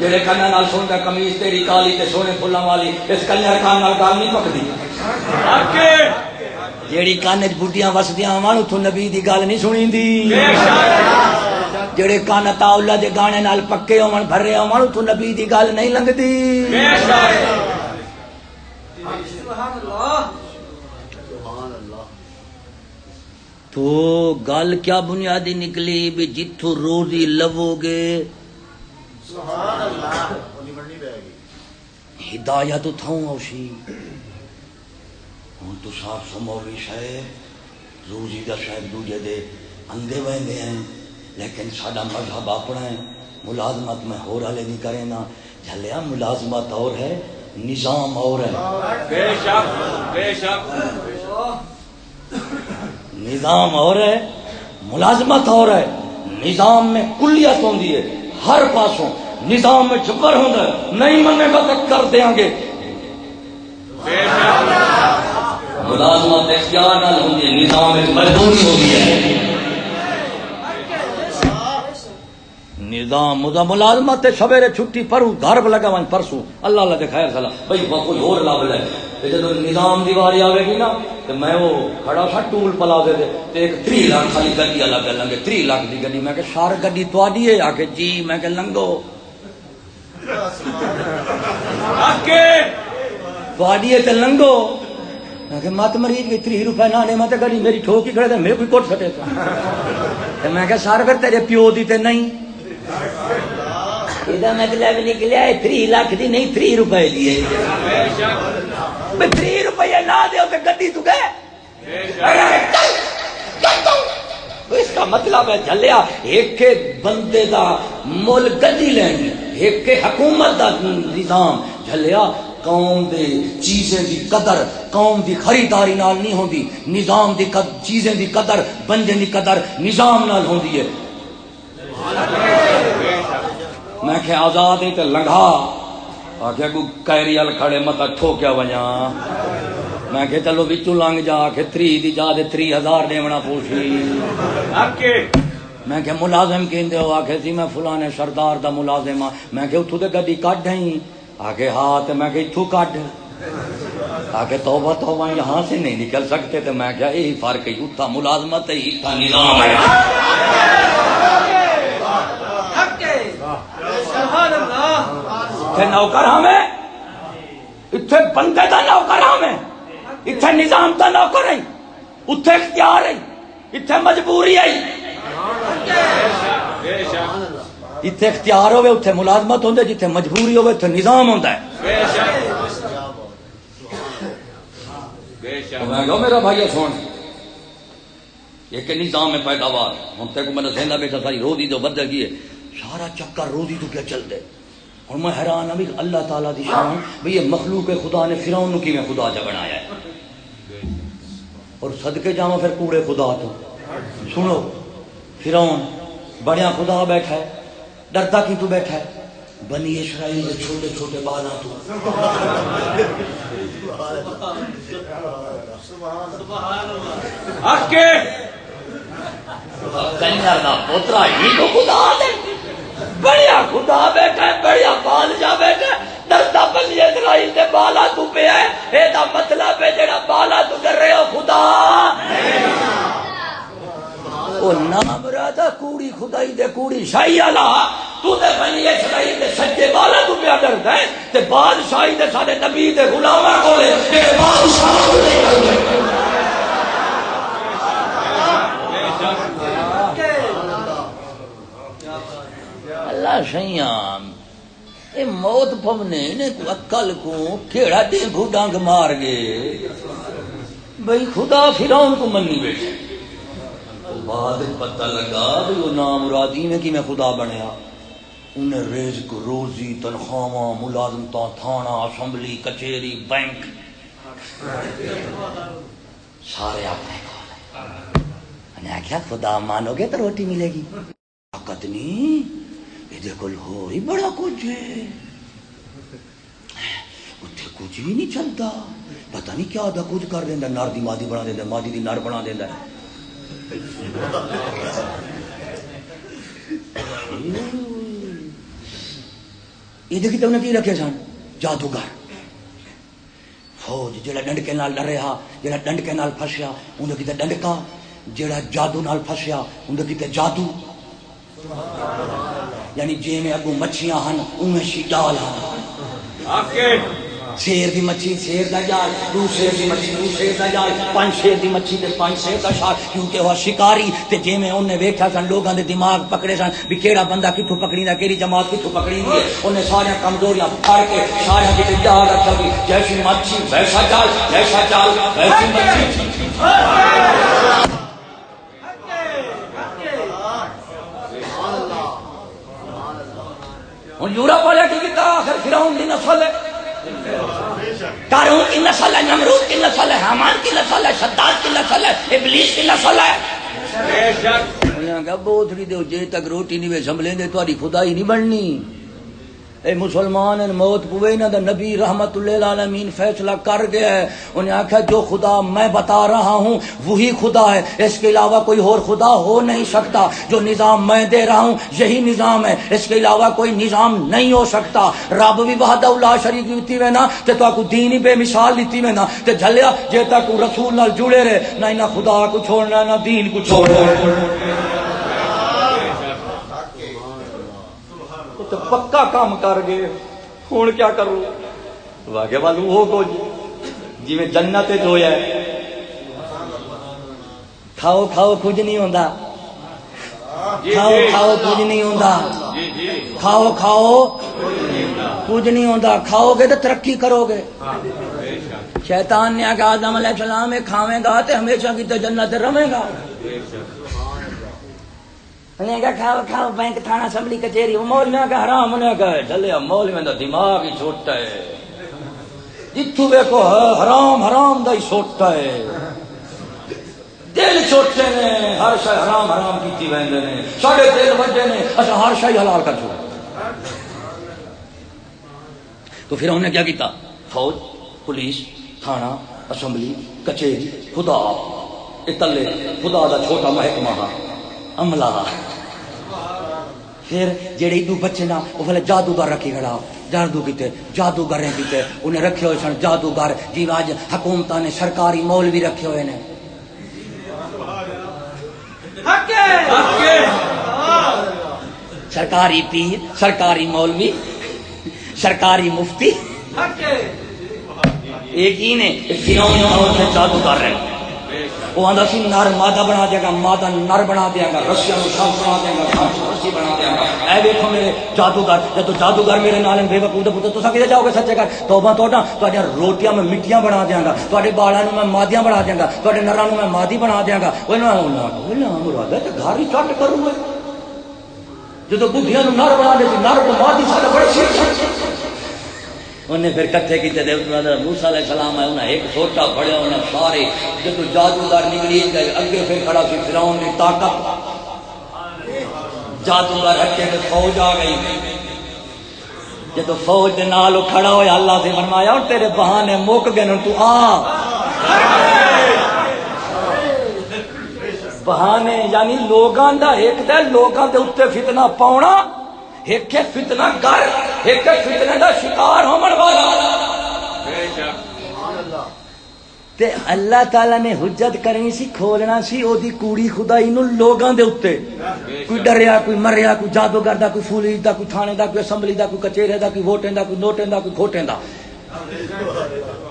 جڑے کان نال سندا قمیض تیری کالی تے سونے پھلاں والی اس کلیاں کان نال گل نہیں پکدی۔ جیڑی کان چ بڈیاں وسدیاں ہون اتوں نبی دی گل نہیں سنیندی۔ جڑے کان تاولا دے گانے نال پکے ہون بھرے ہون اتوں نبی دی گل نہیں لنگدی۔ تو گل کیا بنیادی نکلی بھی جتھوں روزی لو گے ہدایت اتھاؤں اوشی۔ ہوں تو صاف سمولی شاید روزی دا شاید دوجے دے اندے ویندے ہیں لیکن ساڈا مذہب اپنا ہے۔ ملازمت میں ہو رہے نہیں کرے نا۔ جھلیا ملازمت اور ہے نظام اور ہے۔ بے شک بے شک۔ نظام اور ہے ملازمت اور ہے۔ نظام میں کلیت ہوندی ہے۔ ہر پاسوں نظام میں جبر ہوں ہے نہیں مننے گا تو کر دیں گے۔ ملازمت اختیار نال ہوں ہے نظام میں مجبوری ہوندی ہے نظام ملازمت سویرے چھٹی پروں، گھر پہ لگا ون پرسوں۔ اللہ اللہ دے خیر سلا بھئی وہ کوئی اور لب لے تے جدوں نظام دی واری آوے گی نا، تے میں وہ کھڑا سا ٹول پلا دے دے۔ تے ایک 3 لاکھ خالی گڈی والا پہ لنگے۔ 3 لاکھ دی گڈی۔ میں کہ سار گڈی تواڈی ہے؟ آ کے جی میں کہ لنگو۔ تواڈی ہے تے لنگو۔ میں کہ مت مریض کی 3 روپے نہ نے مت گڈی میری ٹھوکی کھڑے تے میرے کوئی کوٹ سٹے۔ تے میں کہ سار پھر تیرے پیو دی تے نہیں۔ یہ مطلب نکلیا ہے 3 لاکھ دی نہیں 3 روپے دی ہے بے شک میں 3 روپے گڈی تو گئے اس کا مطلب ہے چلیا ایک بندے دا مول گڈی لینی ایک حکومت دا نظام چلیا قوم دے چیزیں دی قدر قوم دی خریداری نال نہیں ہوندی نظام دی قد چیزیں دی قدر بندے دی قدر نظام نال ہوندی ہے میں کہ آزاد ہے تے لنگھا. آخیا کو کیری ال کھڑے متا ٹھوکیا ونجا میں کہ چلو وچوں لنگ جا کے تھری دی جا دے تھری ہزار دیونا پوچھی میں کہ ملازم کہندے ہو؟ آکھے سی میں فلانے سردار دا ملازم ہاں. میں کہ اتھو تے گڈی کڈ ہی آکھے ہاں تے میں کہ اتھو کڈ آکھے توبہ توبہ یہاں سے نہیں نکل سکتے۔ تے میں کہا یہی فرق ہے اتھا ملازمت ہے اتھا نظام ہے۔ اتھے نوکر ہمیں۔ اتھے بندے دا نوکر ہمیں۔ اتھے نظام دا نوکر ہے اتھے اختیار ہے اتھے مجبوری ہے بے شک اتھے اختیار ہوئے، اتھے ملازمت ہوندے، جتھے مجبوری ہوئے، اتھے نظام ہوندا ہے۔ میرا بھائی سن۔ یہ کہ نظام میں پیداوار۔ ہم تک میں نے سہنا بیٹھا، ساری روزی جو بدل گئی ہے۔ سارا چکر روزی تو کیا چل دے اور میں حیران ہوں اللہ تعالیٰ دی شان بھی یہ مخلوق خدا نے فرعون نو کیویں خدا جا بنایا ہے؟ اور صدقے جاواں پھر کوڑے خدا تو۔ سنو فرعون بڑیا خدا بیٹھا ہے ڈرتا کی تو بیٹھا ہے؟ بنی اسرائیل کے چھوٹے چھوٹے بالا تو۔ اکے کنجر دا پوترا ہی تو خدا دے۔ بڑیا خدا بیٹھا ہے بڑیا بادشاہ بیٹھا ہے۔ ڈرتا بنی اسرائیل دے بالا تو پہ ہے۔ اے دا مطلب ہے جڑا بالا تو ڈر رہے ہو خدا۔ او نام رادا کوڑی خدائی دے کوڑی شاہی والا۔ تو تے بنی اسرائیل دے سجے بالا تو پہ ڈردا ہے۔ تے بادشاہی دے سارے نبی دے غلاماں کولے۔ تے بادشاہ کولے۔ اللہ اے موت پونے نے کو عقل کو کیڑا دے ڈانگ مار گے بھئی خدا فرعون کو منی۔ بیٹھے بعد پتہ لگا بھی وہ نام مرادی میں کہ میں خدا بنیا۔ انہیں رزق روزی تنخواہ ملازمتاں، تھانہ، اسمبلی، کچہری، بینک۔ سارے اپنے کول ہیں میں نے آخیا خدا مانو گے تو روٹی ملے گی۔ طاقت نہیں۔ یہ کول ہو ہی بڑا کچھ ہے۔ اتنے کچھ بھی نہیں چلتا۔ پتہ نہیں کیا آدھا کچھ کر دینا نر دی مادی بنا دینا مادی دی نر بنا دینا یہ دیکھی تو انہیں کی رکھے سن جادوگر۔ فوج جڑا ڈنڈکے نال ڈریا جڑا ڈنڈکے نال پھسیا انہیں کیتے ڈنڈکا جڑا جادو نال پھسیا انہیں کیتے جادو۔ یعنی جی میں اگو مچھیاں ہن اویں شجال ہن۔ شیر دی مچھی شیر دا جال دو شیر دی مچھی دو شیر دا جال پانچ شیر دی مچھی تے پانچ شیر دا شال۔ کیونکہ وہ شکاری تے جے میں انہیں ویکھیا سن لوگاں دے دماغ پکڑے سن بھی کیڑا بندہ کتھوں پکڑیندا کیڑی جماعت کتھوں پکڑیندی انہیں سارے کمزوریاں پھاڑ کے سارے دی جال رکھا گئی جیسی مچھی ویسا جال جیسا جال ویسی مچھی۔ یورپ والے کی کیتا آخر فرعون کی نسل ہے۔ کارون کی نسل ہے نمرود کی نسل ہے حامان کی نسل ہے شداد کی نسل ہے ابلیس کی نسل ہے۔ بے شک۔ بوتھڑی دو جے تک روٹی نہیں وے سنبھلیں دے تہاڈی خدائی نہیں بننی۔ اے مسلمان، ان موت پوے نہ دا نبی رحمت اللہ العالمین فیصلہ کر گیا ہے۔ انہیں آخیا جو خدا میں بتا رہا ہوں، وہی خدا ہے۔ اس کے علاوہ کوئی اور خدا ہو نہیں سکتا۔ جو نظام میں دے رہا ہوں، یہی نظام ہے۔ اس کے علاوہ کوئی نظام نہیں ہو سکتا۔ رب بھی وحدہ اللہ شریک دیتی میں نا، تے تو آکو دین ہی بے مثال دیتی میں نا۔ تے جھلیا، جے تک رسول نال جڑے رہے، نہ نہ خدا کو چھوڑنا، نہ دین کو چھوڑنا۔ تو پکا کام کر گئے۔ ہوں کیا کروں؟ واگے والو ہو کو جی۔ میں جنت جو ہے۔ کھاؤ کھاؤ کچھ نہیں ہوندا۔ جی کھاؤ جی۔ کھاؤ کچھ نہیں ہوندا۔ جی جی۔ کھاؤ کھاؤ کچھ نہیں ہوندا۔ کھاؤ گے تو ترقی کرو گے۔ شک۔ شیطان نے آگا آدم علیہ السلام کھاویں گا تو ہمیشہ کی تو جنت رہے گا۔ انہیں کہا، کھاؤ کھاؤ، بینک تھانہ اسمبلی کچہری کا حرام انہیں کہا ڈلیا دا دماغ ہی چھوٹا ہے۔ جتھو ویکو حرام حرام دا ہی چھوٹا ہے۔ دل چھوٹے نے، ہر شے حرام حرام کیتی ویندے نے۔ ساڈے دل وڈے نے اسا ہر شے حلال کر چھوڑا تو پھر انہوں نے کیا کیتا؟ فوج، پولیس تھانہ اسمبلی، کچہری، خدا۔ یہ تلے خدا دا چھوٹا محکمہ عملہ۔ پھر جڑے دو بچے نا وہ پہلے جادوگر رکھی کھڑا جادو کیتے جادوگر کیتے انہیں رکھے ہوئے سن جادوگر۔ جی آج حکومتاں نے سرکاری مول بھی رکھے ہوئے نے۔ سرکاری پیر سرکاری مولوی سرکاری مفتی۔ ایک ہی نے جادو کر رہے۔ ہیں وہ آدھا سی نر مادہ بنا دیا گا، مادہ نر بنا دیا گا، رسیاں نو بنا دیا گا رسی بنا دیا گا۔ اے دیکھو میرے جادوگر جب جادوگر میرے نال بے وقوف دے پتر، تساں کدے جاؤ گے سچے گھر؟ توبہ توڑا تہاڈیاں روٹیاں میں مٹیاں بنا دیاں گا تہاڈے بالاں میں مادیاں بنا دیاں گا تہاڈے نراں میں مادی بنا دیاں گا۔ اوے نا مراد تے گھر ہی چٹ کروں میں جدو بدھیاں نر بنا دے سی، نر کو مادی سارے بڑے انہیں پھر کٹھے کیتے دے موسیٰ علیہ السلام ہے انہیں ایک چھوٹا پڑیا انہیں سارے جدو جادوگر نکلی گئے اگے پھر کھڑا سی، فرعون کی طاقت۔ جادوگر ہٹے تے فوج آ گئی۔ جدو فوج دے نال کھڑا ہویا، اللہ سے فرمایا اور تیرے بہانے موک گئے تو آ۔ بہانے یعنی لوگاں دا ایک دے لوگاں دے اوتے فتنہ پاونا۔ ایک فتنہ گر ایک ہے فتنہ دا شکار ہومن والا۔ تے اللہ تعالی نے حجت کرنی سی، کھولنا سی او دی کوڑی خدائی نو لوگاں دے اوتے۔ کوئی ڈریا، کوئی مریا، کوئی جادوگر دا، کوئی فولی دا، کوئی تھانے دا، کوئی اسمبلی دا، کوئی کچہرے دا، کوئی ووٹیں دا، کوئی نوٹیں دا، کوئی کھوٹیں دا۔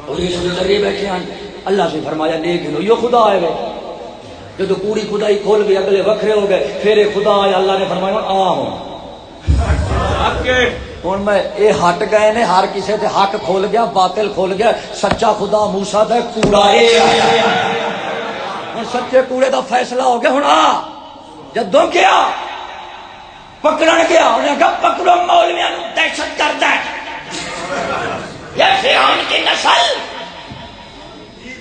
پولیس نے ڈرے بیٹھے ہیں۔ اللہ سے فرمایا دیکھ لو یہ خدا آئے گئے جب کوڑی خدائی کھول گئی، اگلے وکھرے ہو گئے، پھر خدا آیا اللہ نے فرمایا، آ ہوں۔ ہوں میں یہ ہٹ گئے نے، ہر کسی سے حق کھول گیا، باطل کھول گیا۔ سچا خدا موسا تھا کوڑا ہوں سچے کوڑے دا فیصلہ ہو گیا ہوں آ جدو گیا، پکڑن گیا، انہیں کہا پکڑو مولویا دہشت گرد ہے۔ یہ فرعون کی نسل۔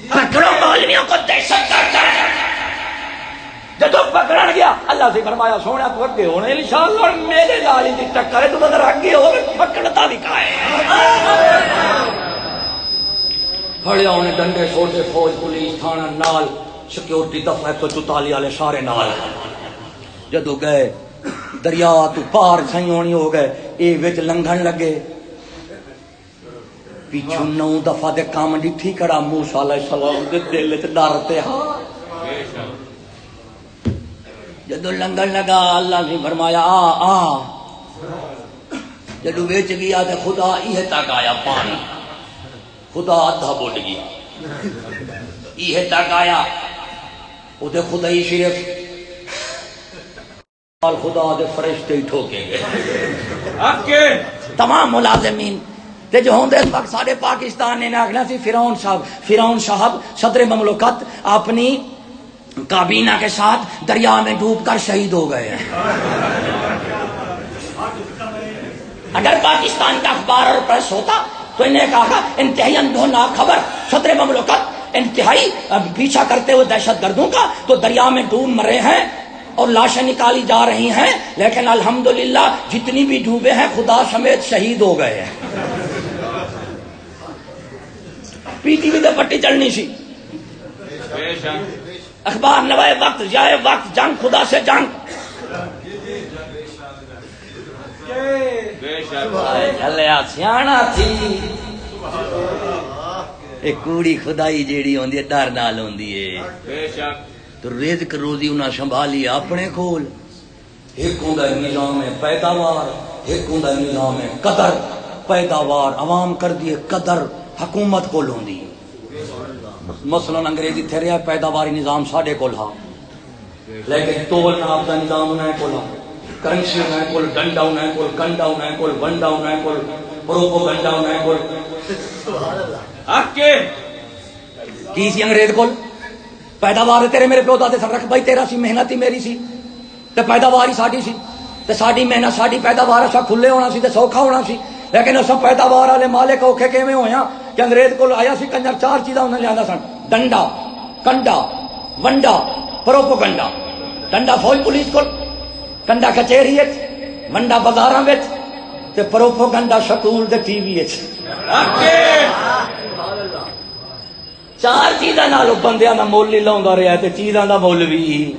پکڑو مولویوں کو دہشت گرد ہے۔ جدو پکڑن گیا، اللہ سے فرمایا، سونے تو اگے ہونے، انشاءاللہ میرے لال ہی ٹکر ہے تو ادھر اگے ہو پکڑتا دکھائے پھڑیا انہیں ڈنڈے چھوٹے فوج، پولیس تھانہ نال سیکورٹی دفعہ تو چوتالی والے سارے نال۔ جدو گئے، دریا تو پار سائی ہونی ہو گئے، اے وچ لنگھن لگے۔ پیچھو نو دفعہ دے کام ڈٹھی کڑا، موسیٰ علیہ السلام دے دل چ ڈر تے ہاں بے شک جدو لنگن لگا اللہ نے فرمایا آ آ۔ جدو ویچ گیا تے خدا یہ تک آیا پانی۔ خدا ادھا بڑھ گیا۔ یہ تک آیا۔ وہ خدا ہی صرف خدا دے فرشتے ہی ٹھوکے گئے۔ تمام ملازمین۔ تے جو ہوندے اس وقت سارے پاکستان نے آخنا سی فرعون صاحب فرعون صاحب صدر مملکت اپنی کابینہ کے ساتھ دریا میں ڈوب کر شہید ہو گئے اگر پاکستان کا اخبار اور پریس ہوتا تو انہیں کہا انتہائی اندھونا خبر صدر مملکت انتہائی پیچھا کرتے ہوئے دہشت گردوں کا تو دریا میں ڈوب مرے ہیں اور لاشیں نکالی جا رہی ہیں۔ لیکن الحمدللہ جتنی بھی ڈوبے ہیں، خدا سمیت شہید ہو گئے ہیں۔ پی ٹی وی پٹی چڑھنی سی۔ بے شک اخبار نوائے وقت جائے، وقت جنگ، خدا سے جنگ۔ سیاح تھی۔ ایک کوڑی خدائی جیڑی ہوندی ہے، ڈر نال ہوندی ہے۔ تو رزق روزی انہاں سنبھالی اپنے کول۔ ایک ہوندا نظام ہے پیداوار، ایک ہوندا نظام ہے قدر۔ پیداوار عوام کر دیے قدر، حکومت کول ہوندی مثلا انگریزی تھے رہا پیداواری نظام ساڈے کول ہا لیکن تول ناپ دا نظام انہیں کول ہا کرنسی انہیں کول، ڈنڈا انہیں کول، کنڈا انہیں کول، ونڈا انہیں کول پروپو گنڈا انہیں کول۔ حق کے؟ کی سی انگریز کول؟ پیداوار تیرے میرے پیو دادے سر رکھ بھائی، تیرا سی، محنت ہی میری سی۔ تے پیداوار ہی ساڈی سی۔ تے ساڈی محنت، ساڈی پیداوار اسا کھلے ہونا سی، تے سوکھا ہونا سی۔ لیکن اسا پیداوار والے مالک اوکھے کیویں ہویا کہ انگریز کول آیا سی کنجر، چار چیزاں انہیں لیا سن، ڈنڈا، کنڈا، ونڈا، پروپوگنڈا۔ ڈنڈا فوج پولیس کول، کنڈا کچہری ونڈا بازاراں وچ، تے پروپوگنڈا سکول تے ٹی وی چار چیزاں نال بندیاں دا مول نہیں لاوندا رہیا، تے چیزاں دا مول بھی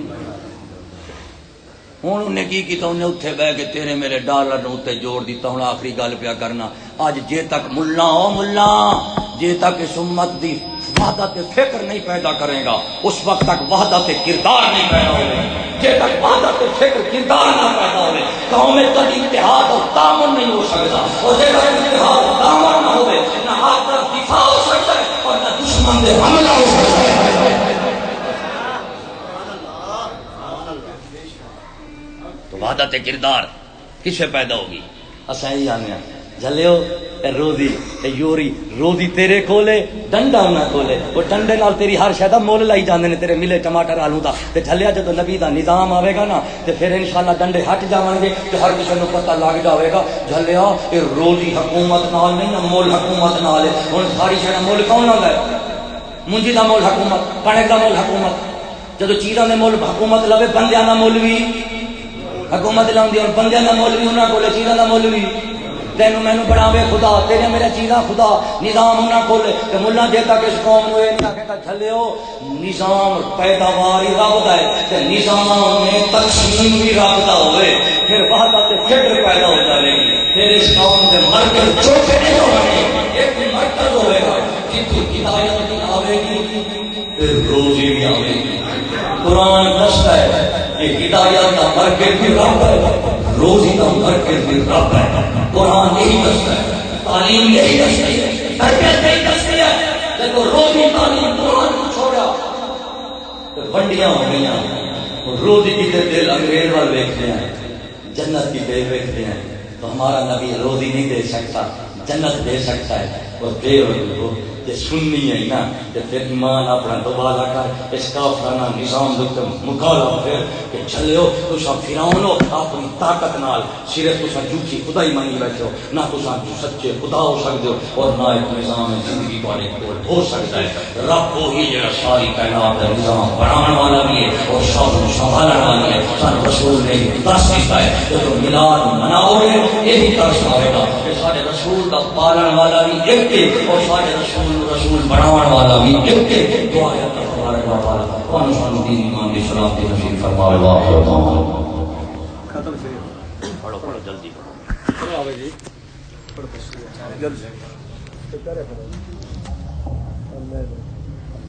ہوں انہیں کی کیتا؟ انہیں اتنے بہ کے تیرے میرے ڈالر نو اتنے جوڑ دیتا، ہوں آخری گل پیا کرنا۔ اج جے تک ملا او ملا، جے تک اس امت دی وحدت فکر نہیں پیدا کرے گا، اس وقت تک وحدت کردار نہیں پیدا ہوگی جے تک وحدت فکر کردار نہ پیدا ہوئے، قوم میں کبھی اتحاد اور تعاون نہیں ہو سکتا۔ اور جے تک اتحاد اور تعاون نہ ہوئے، نہ ہاتھ طرف دفاع ہو سکتا ہے اور نہ دشمن دے حملہ ہو سکتا ہے۔ تو وحدت کردار کسے پیدا ہوگی؟ اسا ہی آنے ہیں جلیو اے روزی، اے یوری، روزی تیرے کولے، ڈنڈا نہ کولے۔ وہ ڈنڈے نال تیری ہر شے دا مول لائی جاندے نے، تیرے ملے ٹماٹر آلو دا۔ تے جھلیا جدو نبی دا نظام آوے گا نا، تے پھر انشاءاللہ ڈنڈے ہٹ جاون گے، تے ہر کسے نو پتہ لگ جاوے گا۔ جھلیا اے روزی حکومت نال نہیں نا، مول حکومت نال ہے۔ ہن ساری شے دا مول کون لگا ہے؟ منجی دا مول حکومت کنک دا مول حکومت۔ جدو چیزاں دے مول حکومت لوے، بندیاں دا مول بھی حکومت لاؤں اور بندے کا مول بھی انہوں کو چیزوں کا مول بھی تینوں مینو بڑھاوے خدا، تیرے میرے چیزاں خدا۔ نظام انہوں کو تے ملا جے تک اس قوم نو یہ نہیں آکھے چھلے ہو نظام پیداوار ہی رب دا ہے، تے نظام میں تقسیم بھی رب دا ہوئے۔ پھر وحدت تے فکر پیدا ہو جائے پھر اس قوم کے مرکز چھوٹے نہیں ہونے ایک مرکز ہوئے گا جتنی ہدایت بھی آوے گی، پھر روزی بھی آوے گی۔ قرآن دستا ہے یہ ہدایت کا مرکز بھی رب ہے، روزی کا مرکز بھی رب ہے۔ قرآن یہی دستا ہے، تعلیم یہی دستی ہے مرکز یہی دستی ہے۔ دیکھو، روزی تعلیم قرآن کو چھوڑا تو ونڈیاں ہو گئی روزی کی دل انگریز وال دیکھتے ہیں، جنت کی دل دیکھتے ہیں۔ تو ہمارا نبی روزی نہیں دے سکتا، جنت دے سکتا ہے، اور دے ہو یہ سننی ہے نا کہ پھر ایمان اپنا دوبارہ کر، اس کافرانہ نظام دکھ مکالو پھر کہ چلے ہو تو سا فیراؤن ہو، اپنی طاقت نال، صرف تو سا جھوٹی خدائی مانی بیٹھے ہو، نہ تو سا سچے خدا ہو سکتے ہو، اور نہ ایک نظام زندگی والے کو ہو سکتا ہے۔ رب وہ ہی جڑا ساری کائنات کا نظام بنانے والا بھی ہے، اور سب سنبھالنے والا ہے۔ سن رسول نے دس دیتا ہے جب ملاد مناؤ گے، یہی طرح آئے گا کہ سارے رسول کا پالن والا بھی ایک ہے، اور سارے رسول رسول بناون والا بھی لکھ کے دعا ہے اللہ تبارک و تعالی کون سانو دین ایمان دی سلامتی نصیب فرماوے واہ ختم سے پڑھو پڑھو جلدی۔ چلو آوے جی۔ جلد سے جلد سے۔